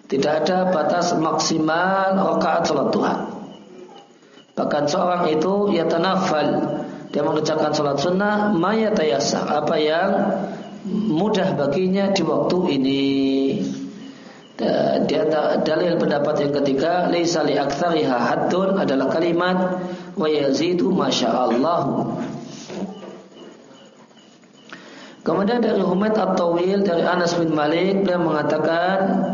Tidak ada batas maksimal rakaat sholat duha. Bahkan seorang itu ya tanafal. Dia mengerjakan sholat sunnah maya tayasa. Apa yang mudah baginya di waktu ini? Di dalil pendapat yang ketiga laisa li aktsariha haddun adalah kalimat wa yazidu masyaallah Kemudian dari Humaid At-Tawil dari Anas bin Malik beliau mengatakan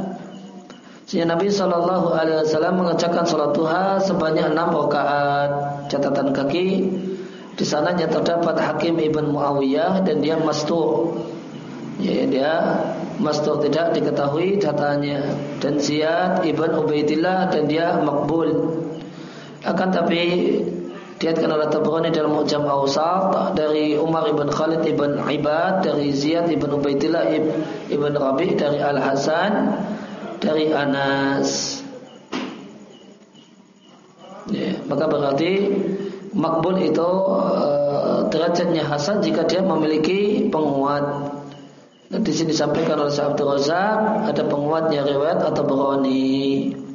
Sehingga Nabi Shallallahu Alaihi Wasallam mengerjakan sholat duha sebanyak enam rakaat. Catatan kaki di sananya terdapat Hakim ibn Muawiyah dan dia mastur. Ya, dia Mastur tidak diketahui datanya dan Ziyad ibn Ubaidillah dan dia makbul. Akan tapi diatkan oleh Tabrani dalam Ujam Awsat dari Umar ibn Khalid ibn Ibad dari Ziyad ibn Ubaidillah ibn Rabi dari Al Hasan dari Anas. Ya, maka berarti makbul itu uh, derajatnya Hasan jika dia memiliki penguat di sini disampaikan oleh Syekh Abdul Razak ada penguatnya riwayat atau berani.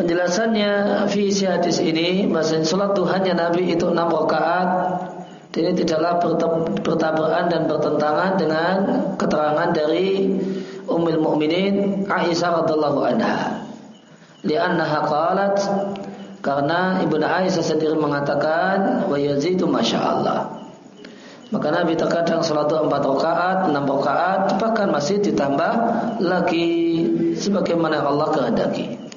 Penjelasannya visi hadis ini bahasa salat Tuhannya Nabi itu enam rakaat ini tidaklah bertabrakan dan bertentangan dengan keterangan dari Ummul Mukminin Aisyah radhiallahu anha. Li'annaha qalat karena Ibnu Aisyah sendiri mengatakan wa yazidu masyaallah. Maka Nabi terkadang sholat empat rakaat, enam rakaat, bahkan masih ditambah lagi sebagaimana Allah kehendaki.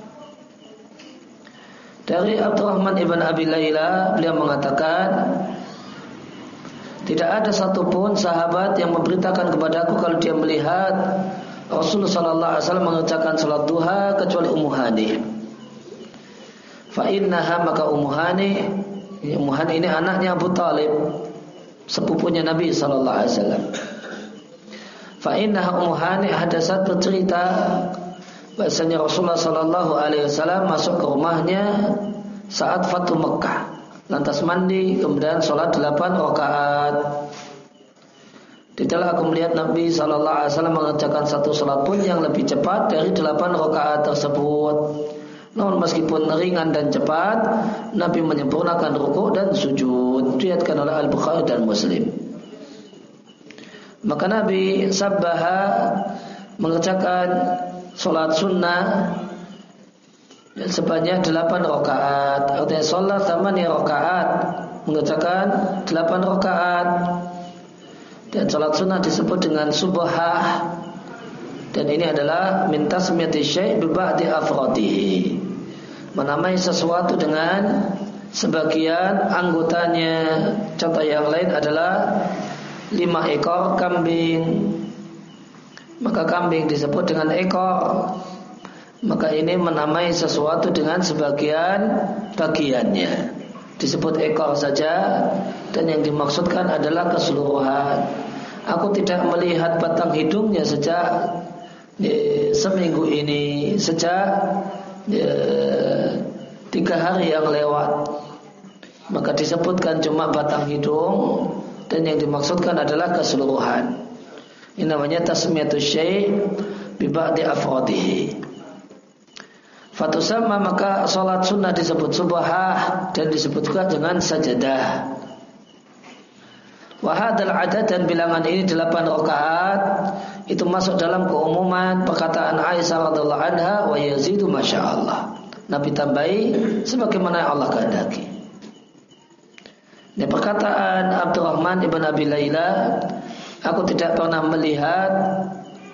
Dari Abdurrahman ibn Abi Layla beliau mengatakan tidak ada satupun sahabat yang memberitakan kepadaku kalau dia melihat Rasulullah Sallallahu Alaihi Wasallam mengerjakan sholat duha kecuali Ummu Hani. Fa maka Ummu Hani, Ummu Hani ini anaknya Abu Talib sepupunya Nabi sallallahu alaihi wasallam. Fa innaha Ummu Hani hadasat bercerita bahasanya Rasulullah sallallahu alaihi wasallam masuk ke rumahnya saat Fatu Mekah. Lantas mandi kemudian sholat delapan rakaat. Tidaklah aku melihat Nabi Shallallahu Alaihi Wasallam mengerjakan satu sholat pun yang lebih cepat dari delapan rakaat tersebut. Namun meskipun ringan dan cepat, Nabi menyempurnakan rukuk dan sujud. Dilihatkan oleh Al Bukhari dan Muslim. Maka Nabi sabbaha mengerjakan sholat sunnah sebanyak delapan rakaat. Artinya sholat sama nih rakaat. Mengerjakan delapan rakaat. Dan sholat sunnah disebut dengan subhah. Dan ini adalah minta semyati syai' di afrodihi menamai sesuatu dengan sebagian anggotanya. Contoh yang lain adalah lima ekor kambing maka kambing disebut dengan ekor maka ini menamai sesuatu dengan sebagian bagiannya disebut ekor saja dan yang dimaksudkan adalah keseluruhan Aku tidak melihat batang hidungnya sejak ya, seminggu ini, sejak ya, tiga hari yang lewat. Maka disebutkan cuma batang hidung dan yang dimaksudkan adalah keseluruhan. Ini namanya tasmiyatus syai' bi ba'di afradihi. Fatusama maka sholat sunnah disebut subahah dan disebut juga dengan sajadah. Wahadal adat dan bilangan ini delapan rakaat itu masuk dalam keumuman perkataan Aisyah radhiallahu anha wa yazidu masya Allah. Nabi tambahi sebagaimana Allah kehendaki. Ini perkataan Abdurrahman ibn Abi Layla Aku tidak pernah melihat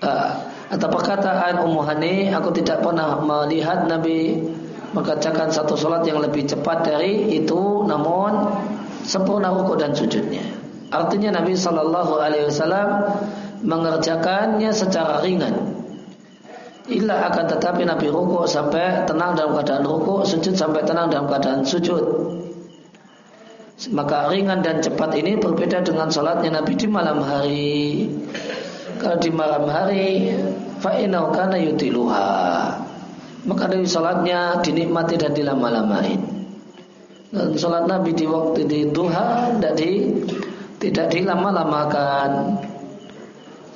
uh, Atau perkataan Ummu Hani Aku tidak pernah melihat Nabi Mengerjakan satu sholat yang lebih cepat dari itu Namun Sempurna ruku dan sujudnya Artinya Nabi Shallallahu Alaihi Wasallam mengerjakannya secara ringan. Illa akan tetapi Nabi ruku sampai tenang dalam keadaan ruku, sujud sampai tenang dalam keadaan sujud. Maka ringan dan cepat ini berbeda dengan sholatnya Nabi di malam hari. Kalau di malam hari, fa'inau kana yutiluha. Maka dari sholatnya dinikmati dan dilama-lamain. Dan sholat Nabi di waktu di duha tidak di tidak dilama-lamakan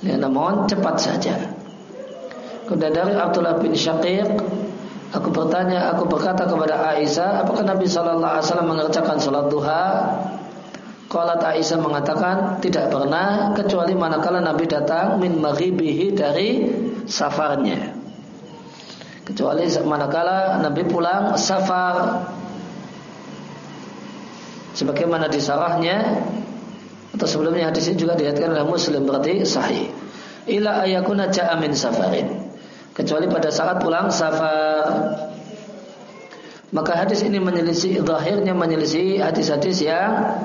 ya, namun cepat saja kemudian dari Abdullah bin Syaqiq aku bertanya aku berkata kepada Aisyah apakah Nabi Shallallahu Alaihi Wasallam mengerjakan sholat duha Kalau Aisyah mengatakan tidak pernah kecuali manakala Nabi datang min maghibihi dari safarnya. Kecuali manakala Nabi pulang safar. Sebagaimana di sarahnya atau sebelumnya hadis ini juga dilihatkan oleh Muslim berarti sahih. Ila ayakuna ja'a min safarin. Kecuali pada saat pulang safar. Maka hadis ini menyelisih zahirnya menyelisih hadis-hadis yang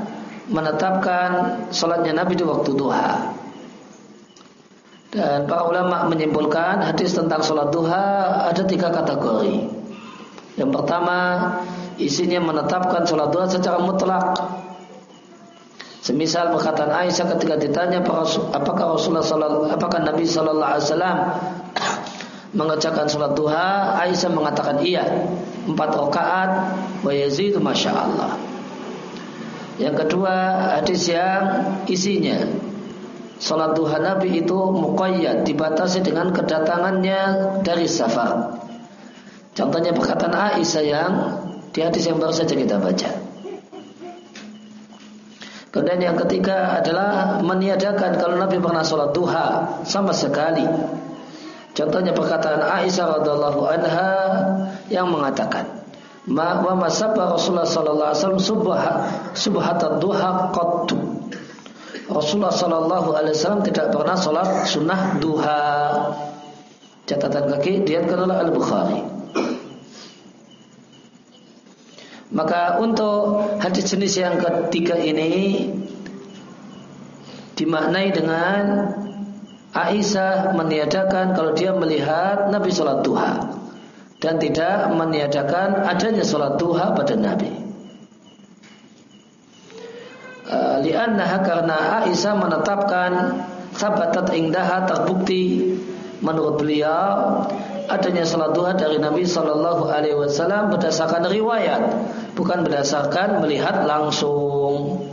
menetapkan sholatnya Nabi di waktu duha. Dan para ulama menyimpulkan hadis tentang sholat duha ada tiga kategori. Yang pertama, isinya menetapkan sholat duha secara mutlak Semisal perkataan Aisyah ketika ditanya apakah Rasulullah apakah Nabi sallallahu alaihi wasallam mengerjakan sholat duha, Aisyah mengatakan iya, empat rakaat wa yazidu masya Allah. Yang kedua hadis yang isinya Sholat duha Nabi itu muqayyad dibatasi dengan kedatangannya dari safar. Contohnya perkataan Aisyah yang di hadis yang baru saja kita baca. Kemudian yang ketiga adalah meniadakan kalau Nabi pernah sholat duha sama sekali. Contohnya perkataan Aisyah radhiallahu anha yang mengatakan, "Ma wa masabba Rasulullah sallallahu alaihi wasallam subha subhat duha qattu." Rasulullah sallallahu alaihi wasallam tidak pernah sholat sunnah duha. Catatan kaki diatkan oleh Al Bukhari. Maka untuk hadis jenis yang ketiga ini dimaknai dengan Aisyah meniadakan kalau dia melihat Nabi sholat duha dan tidak meniadakan adanya sholat duha pada Nabi. Eh, liannaha karena Aisyah menetapkan sabatat indaha terbukti menurut beliau adanya salat duha dari Nabi Shallallahu Alaihi Wasallam berdasarkan riwayat, bukan berdasarkan melihat langsung.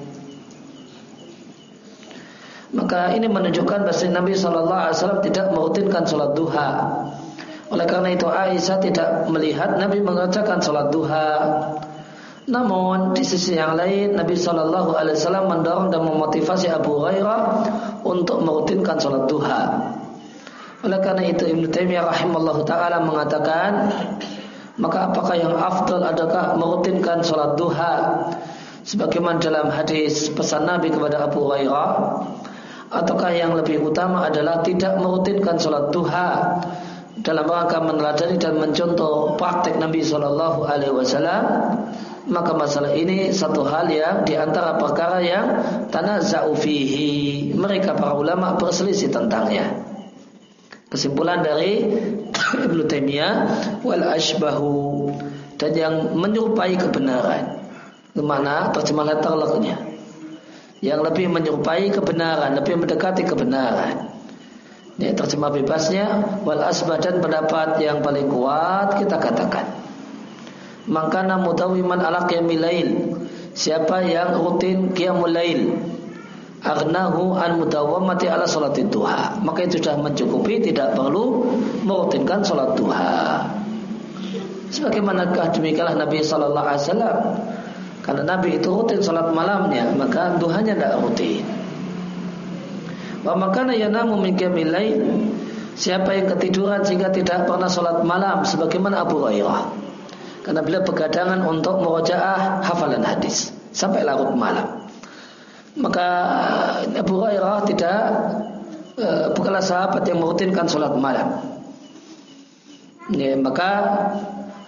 Maka ini menunjukkan bahwa Nabi Shallallahu Alaihi Wasallam tidak merutinkan sholat duha. Oleh karena itu Aisyah tidak melihat Nabi mengerjakan sholat duha. Namun di sisi yang lain Nabi Shallallahu Alaihi Wasallam mendorong dan memotivasi Abu Hurairah untuk merutinkan sholat duha. Oleh karena itu Ibnu Taimiyah rahimallahu taala mengatakan maka apakah yang afdal adakah merutinkan sholat duha sebagaimana dalam hadis pesan Nabi kepada Abu Hurairah ataukah yang lebih utama adalah tidak merutinkan sholat duha dalam rangka meneladani dan mencontoh praktek Nabi Shallallahu Alaihi Wasallam maka masalah ini satu hal yang di antara perkara yang tanah zaufihi mereka para ulama berselisih tentangnya. Kesimpulan dari Ibnu Taimiyah wal ashbahu dan yang menyerupai kebenaran. Ke mana terjemah letterleknya? Yang lebih menyerupai kebenaran, lebih mendekati kebenaran. Ini terjemah bebasnya wal asbah dan pendapat yang paling kuat kita katakan. Maka mutawiman ala qiyamil Siapa yang rutin qiyamul lail agnahu an mudawamati ala salat duha maka itu sudah mencukupi tidak perlu merutinkan salat duha sebagaimanakah demikianlah Nabi sallallahu alaihi wasallam karena Nabi itu rutin salat malamnya maka duhanya tidak rutin wa makana yanamu min lain siapa yang ketiduran sehingga tidak pernah salat malam sebagaimana Abu Hurairah karena beliau begadangan untuk merojaah hafalan hadis sampai larut malam maka Abu Hurairah tidak uh, bukanlah sahabat yang merutinkan sholat malam. Ya, maka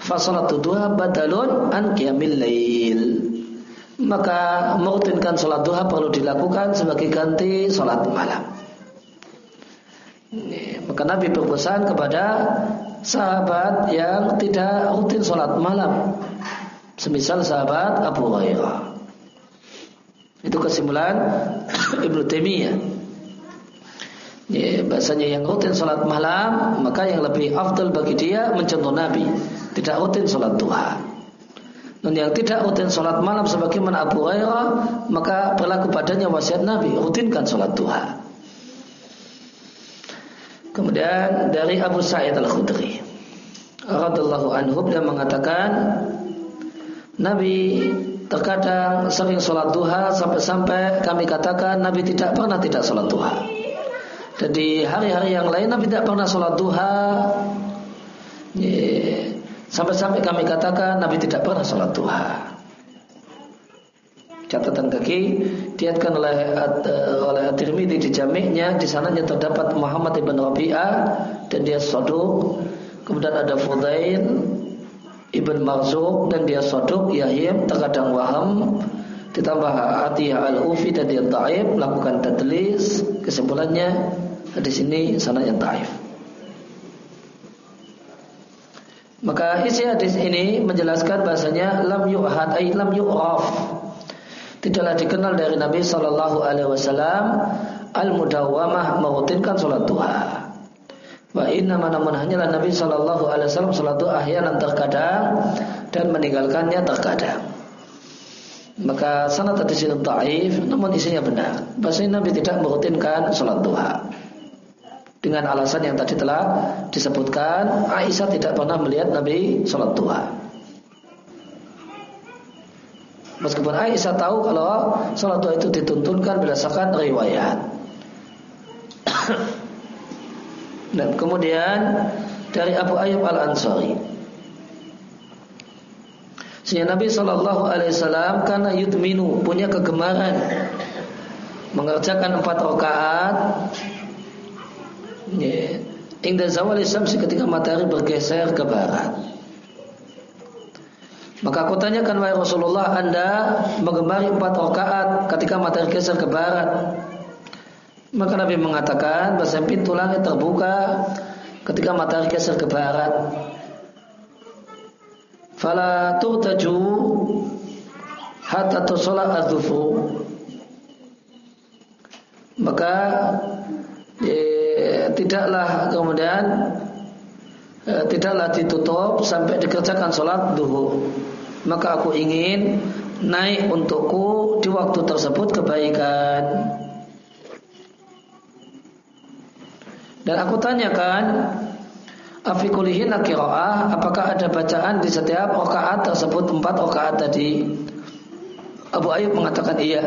fasalatu duha badalun an qiyamil lail. Maka merutinkan sholat duha perlu dilakukan sebagai ganti sholat malam. Maka Nabi berpesan kepada sahabat yang tidak rutin sholat malam. Semisal sahabat Abu Hurairah. Itu kesimpulan Ibnu Taimiyah. Ya, bahasanya yang rutin salat malam maka yang lebih afdal bagi dia mencontoh Nabi tidak rutin salat duha dan yang tidak rutin salat malam sebagaimana Abu Hurairah maka berlaku padanya wasiat Nabi rutinkan salat duha kemudian dari Abu Sa'id Al-Khudri radhiyallahu anhu dia mengatakan Nabi terkadang sering sholat duha sampai-sampai kami katakan Nabi tidak pernah tidak sholat duha. Jadi hari-hari yang lain Nabi tidak pernah sholat duha. Sampai-sampai kami katakan Nabi tidak pernah sholat duha. Catatan kaki diatkan oleh oleh At-Tirmidzi di jamiknya di sananya terdapat Muhammad ibn Rabi'ah dan dia soduk. Kemudian ada Fudail Ibn Marzuq dan dia soduk Yahim terkadang waham ditambah Atiyah al-Ufi dan dia taif melakukan tadlis kesimpulannya di sini sana yang taif maka isi hadis ini menjelaskan bahasanya lam yu'had ay lam yu'raf tidaklah dikenal dari Nabi Shallallahu Alaihi Wasallam al mudawamah merutinkan sholat duha Wa inna namun hanyalah Nabi Shallallahu Alaihi Wasallam salat ahyanan terkadang dan meninggalkannya terkadang. Maka sanad di sini taif, namun isinya benar. Bahasanya Nabi tidak merutinkan salat duha. Dengan alasan yang tadi telah disebutkan, Aisyah tidak pernah melihat Nabi salat duha. Meskipun Aisyah tahu kalau salat duha itu dituntunkan berdasarkan riwayat. Dan kemudian dari Abu Ayyub Al Ansari. Sehingga Nabi Shallallahu Alaihi Wasallam karena yudminu punya kegemaran mengerjakan empat rakaat. Indah zawal samsi ketika matahari bergeser ke barat. Maka aku tanyakan wahai Rasulullah Anda mengemari empat rakaat ketika matahari geser ke barat maka Nabi mengatakan bahasa pintu langit terbuka ketika matahari geser ke barat. Fala turtaju hatta tusala adzufu. Maka tidaklah kemudian eh, tidaklah ditutup sampai dikerjakan sholat duhur. Maka aku ingin naik untukku di waktu tersebut kebaikan. Dan aku tanyakan Afikulihin kiro'ah Apakah ada bacaan di setiap rakaat tersebut Empat rakaat tadi Abu Ayub mengatakan iya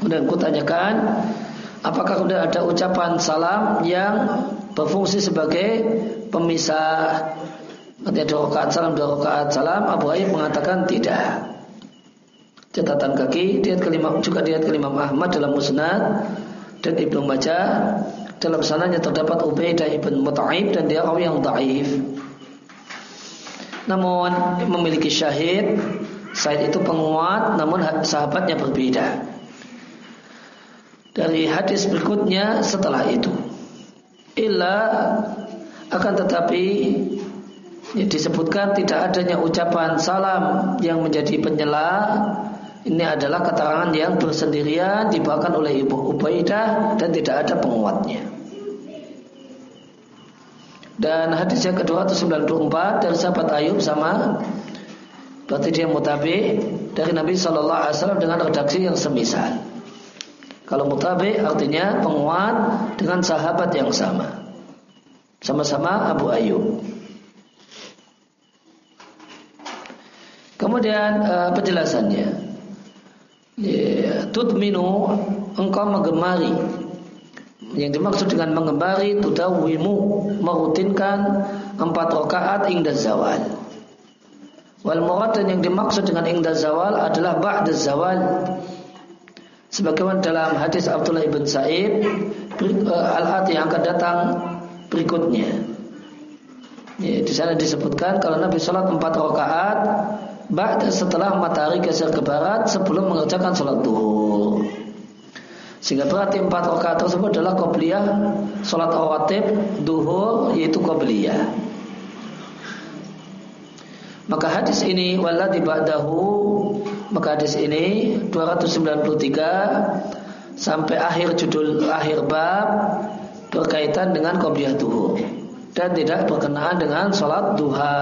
Kemudian aku tanyakan Apakah sudah ada ucapan salam Yang berfungsi sebagai Pemisah? Nanti ada rakaat salam, dua rakaat salam. Abu Ayub mengatakan tidak. Catatan kaki Diat kelima, juga diat kelima Ahmad dalam musnad Dan Ibnu Majah. Dalam sananya terdapat Ubaidah ibn Mut'aib dan dia rawi yang daif. Namun memiliki syahid, Said itu penguat, namun sahabatnya berbeda. Dari hadis berikutnya setelah itu, illa akan tetapi ya, disebutkan tidak adanya ucapan salam yang menjadi penyela ini adalah keterangan yang bersendirian dibawakan oleh Ibu Ubaidah dan tidak ada penguatnya. Dan hadis yang kedua 94 dari sahabat Ayub sama berarti dia mutabi dari Nabi Shallallahu Alaihi Wasallam dengan redaksi yang semisal. Kalau mutabi artinya penguat dengan sahabat yang sama, sama-sama Abu Ayub. Kemudian uh, penjelasannya, yeah, tutminu engkau menggemari yang dimaksud dengan mengembari tudawimu merutinkan empat rakaat ingda zawal. Wal murad yang dimaksud dengan ingda zawal adalah ba'da zawal. Sebagaimana dalam hadis Abdullah ibn Sa'id eh, al-ati yang akan datang berikutnya. Ya, di sana disebutkan kalau Nabi sholat empat rakaat ba'da setelah matahari geser ke barat sebelum mengerjakan sholat duhur. Sehingga berarti empat rakaat tersebut adalah qobliyah salat rawatib duhur yaitu qobliyah. Maka hadis ini walladzi ba'dahu maka hadis ini 293 sampai akhir judul akhir bab berkaitan dengan qobliyah duhur dan tidak berkenaan dengan salat duha.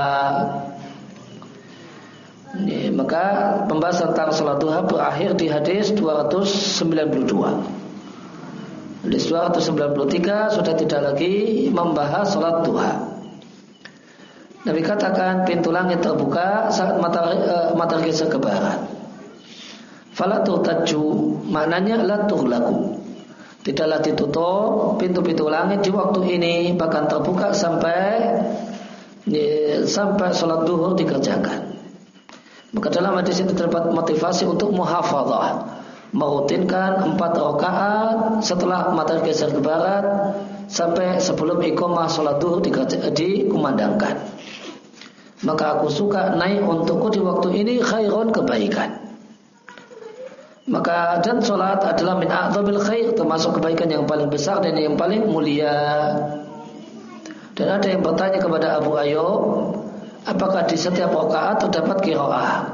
Ini, maka pembahasan tentang salat duha berakhir di hadis 292. Hadis 293 sudah tidak lagi membahas salat duha. Nabi katakan pintu langit terbuka saat matahari, uh, matahari ke barat. Falatu taju maknanya la laku. Tidaklah ditutup pintu-pintu langit di waktu ini bahkan terbuka sampai ya, sampai sholat duhur dikerjakan. Maka dalam hadis itu terdapat motivasi untuk muhafadzah, merutinkan empat rakaat setelah matahari geser ke barat sampai sebelum iqamah sholat duhur dikumandangkan. Maka aku suka naik untukku di waktu ini khairun kebaikan. Maka dan sholat adalah min a'zabil khair termasuk kebaikan yang paling besar dan yang paling mulia. Dan ada yang bertanya kepada Abu Ayyub, apakah di setiap rakaat terdapat kiroah?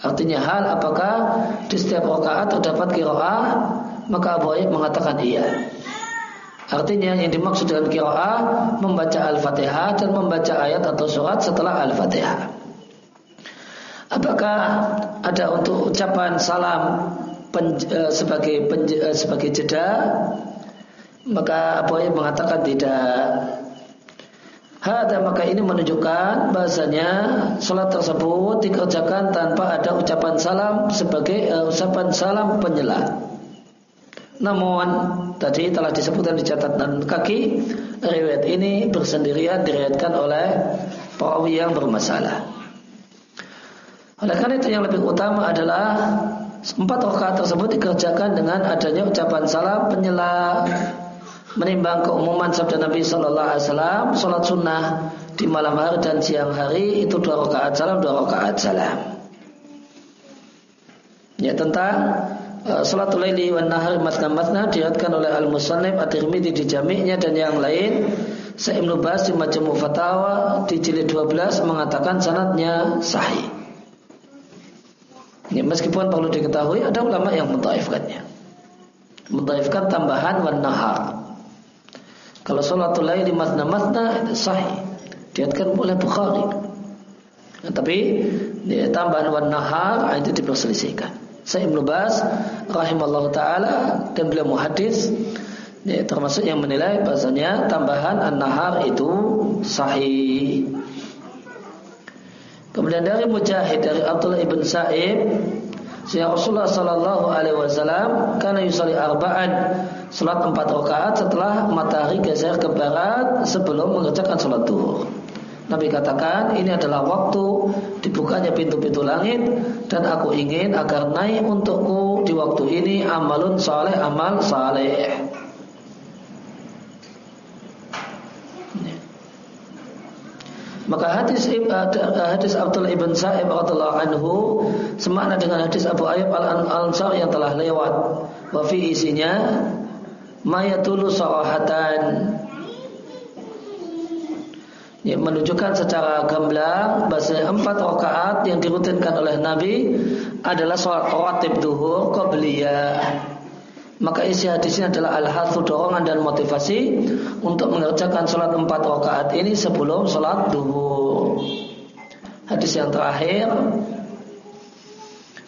Artinya hal apakah di setiap rakaat terdapat kiroah? Maka Abu Ayyub mengatakan iya. Artinya yang dimaksud dengan kiroah membaca Al-Fatihah dan membaca ayat atau surat setelah Al-Fatihah. Apakah ada untuk ucapan salam pen, uh, sebagai pen, uh, sebagai jeda? Maka Abu mengatakan tidak. Hada maka ini menunjukkan bahasanya sholat tersebut dikerjakan tanpa ada ucapan salam sebagai uh, ucapan salam penyela. Namun tadi telah disebutkan di catatan kaki riwayat ini bersendirian diriwayatkan oleh perawi yang bermasalah. Oleh karena itu yang lebih utama adalah empat rakaat tersebut dikerjakan dengan adanya ucapan salam penyela menimbang keumuman sabda Nabi Shallallahu Alaihi Wasallam sholat sunnah di malam hari dan siang hari itu dua rakaat salam dua rakaat salam. Ya tentang uh, sholatul laili wan nahar matna matna diriatkan oleh al musannif at-Tirmidzi di jami'nya dan yang lain. Saya Ibnu Bas di Majmu Fatawa di jilid 12 mengatakan sanatnya sahih. Ya, meskipun perlu diketahui ada ulama yang mentaifkannya. Mentaifkan tambahan wan nahar. Kalau sholatul laili matna-matna itu sahih. Diatkan oleh Bukhari. Nah, tapi ya, tambahan wan nahar ah, itu diperselisihkan. Saya Ibnu Bas rahimallahu taala dan beliau muhadis Ya, termasuk yang menilai bahasanya tambahan an-nahar itu sahih. Kemudian dari Mujahid dari Abdullah ibn Sa'ib Sehingga Rasulullah Sallallahu Alaihi Wasallam karena yusali arba'an salat empat rakaat setelah matahari geser ke barat sebelum mengerjakan salat duhur. Nabi katakan ini adalah waktu dibukanya pintu-pintu langit dan aku ingin agar naik untukku di waktu ini amalun saleh amal saleh. Maka hadis eh, hadis Abdul ibn Sa'ib radhiallahu anhu semakna dengan hadis Abu Ayyub al Ansar yang telah lewat. Wafi isinya mayatulu sawahatan yang menunjukkan secara gamblang bahasa empat rakaat yang dirutinkan oleh Nabi adalah sholat rawatib duhur qabliyah. Maka isi hadis ini adalah al-hathu dorongan dan motivasi untuk mengerjakan sholat empat rakaat ini sebelum sholat duhur. Hadis yang terakhir.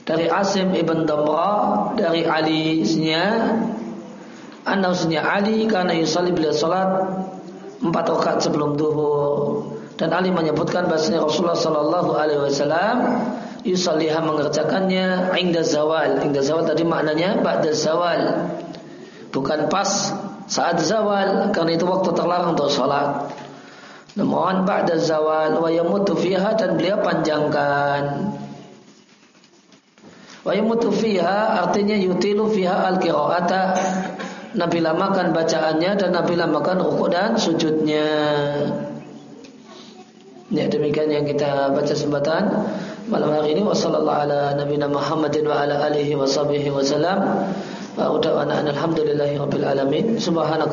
Dari Asim ibn Damra dari Ali nya Annausnya Ali karena yusalli bila sholat empat rakaat sebelum duhur. Dan Ali menyebutkan bahasanya Rasulullah Sallallahu Alaihi Wasallam yusalliha mengerjakannya inda zawal. Inda zawal tadi maknanya ba'da zawal. Bukan pas saat zawal. Karena itu waktu terlarang untuk sholat namun ba'da zawal wa yamutu fiha dan beliau panjangkan wa yamutu fiha artinya yutilu fiha al-qira'ata Nabi lamakan bacaannya dan Nabi lamakan rukuk dan sujudnya. Ya demikian yang kita baca sembatan malam hari ini wasallallahu ala nabiyina Muhammadin wa ala alihi wa udawana alhamdulillahi rabbil alamin. Subhanaka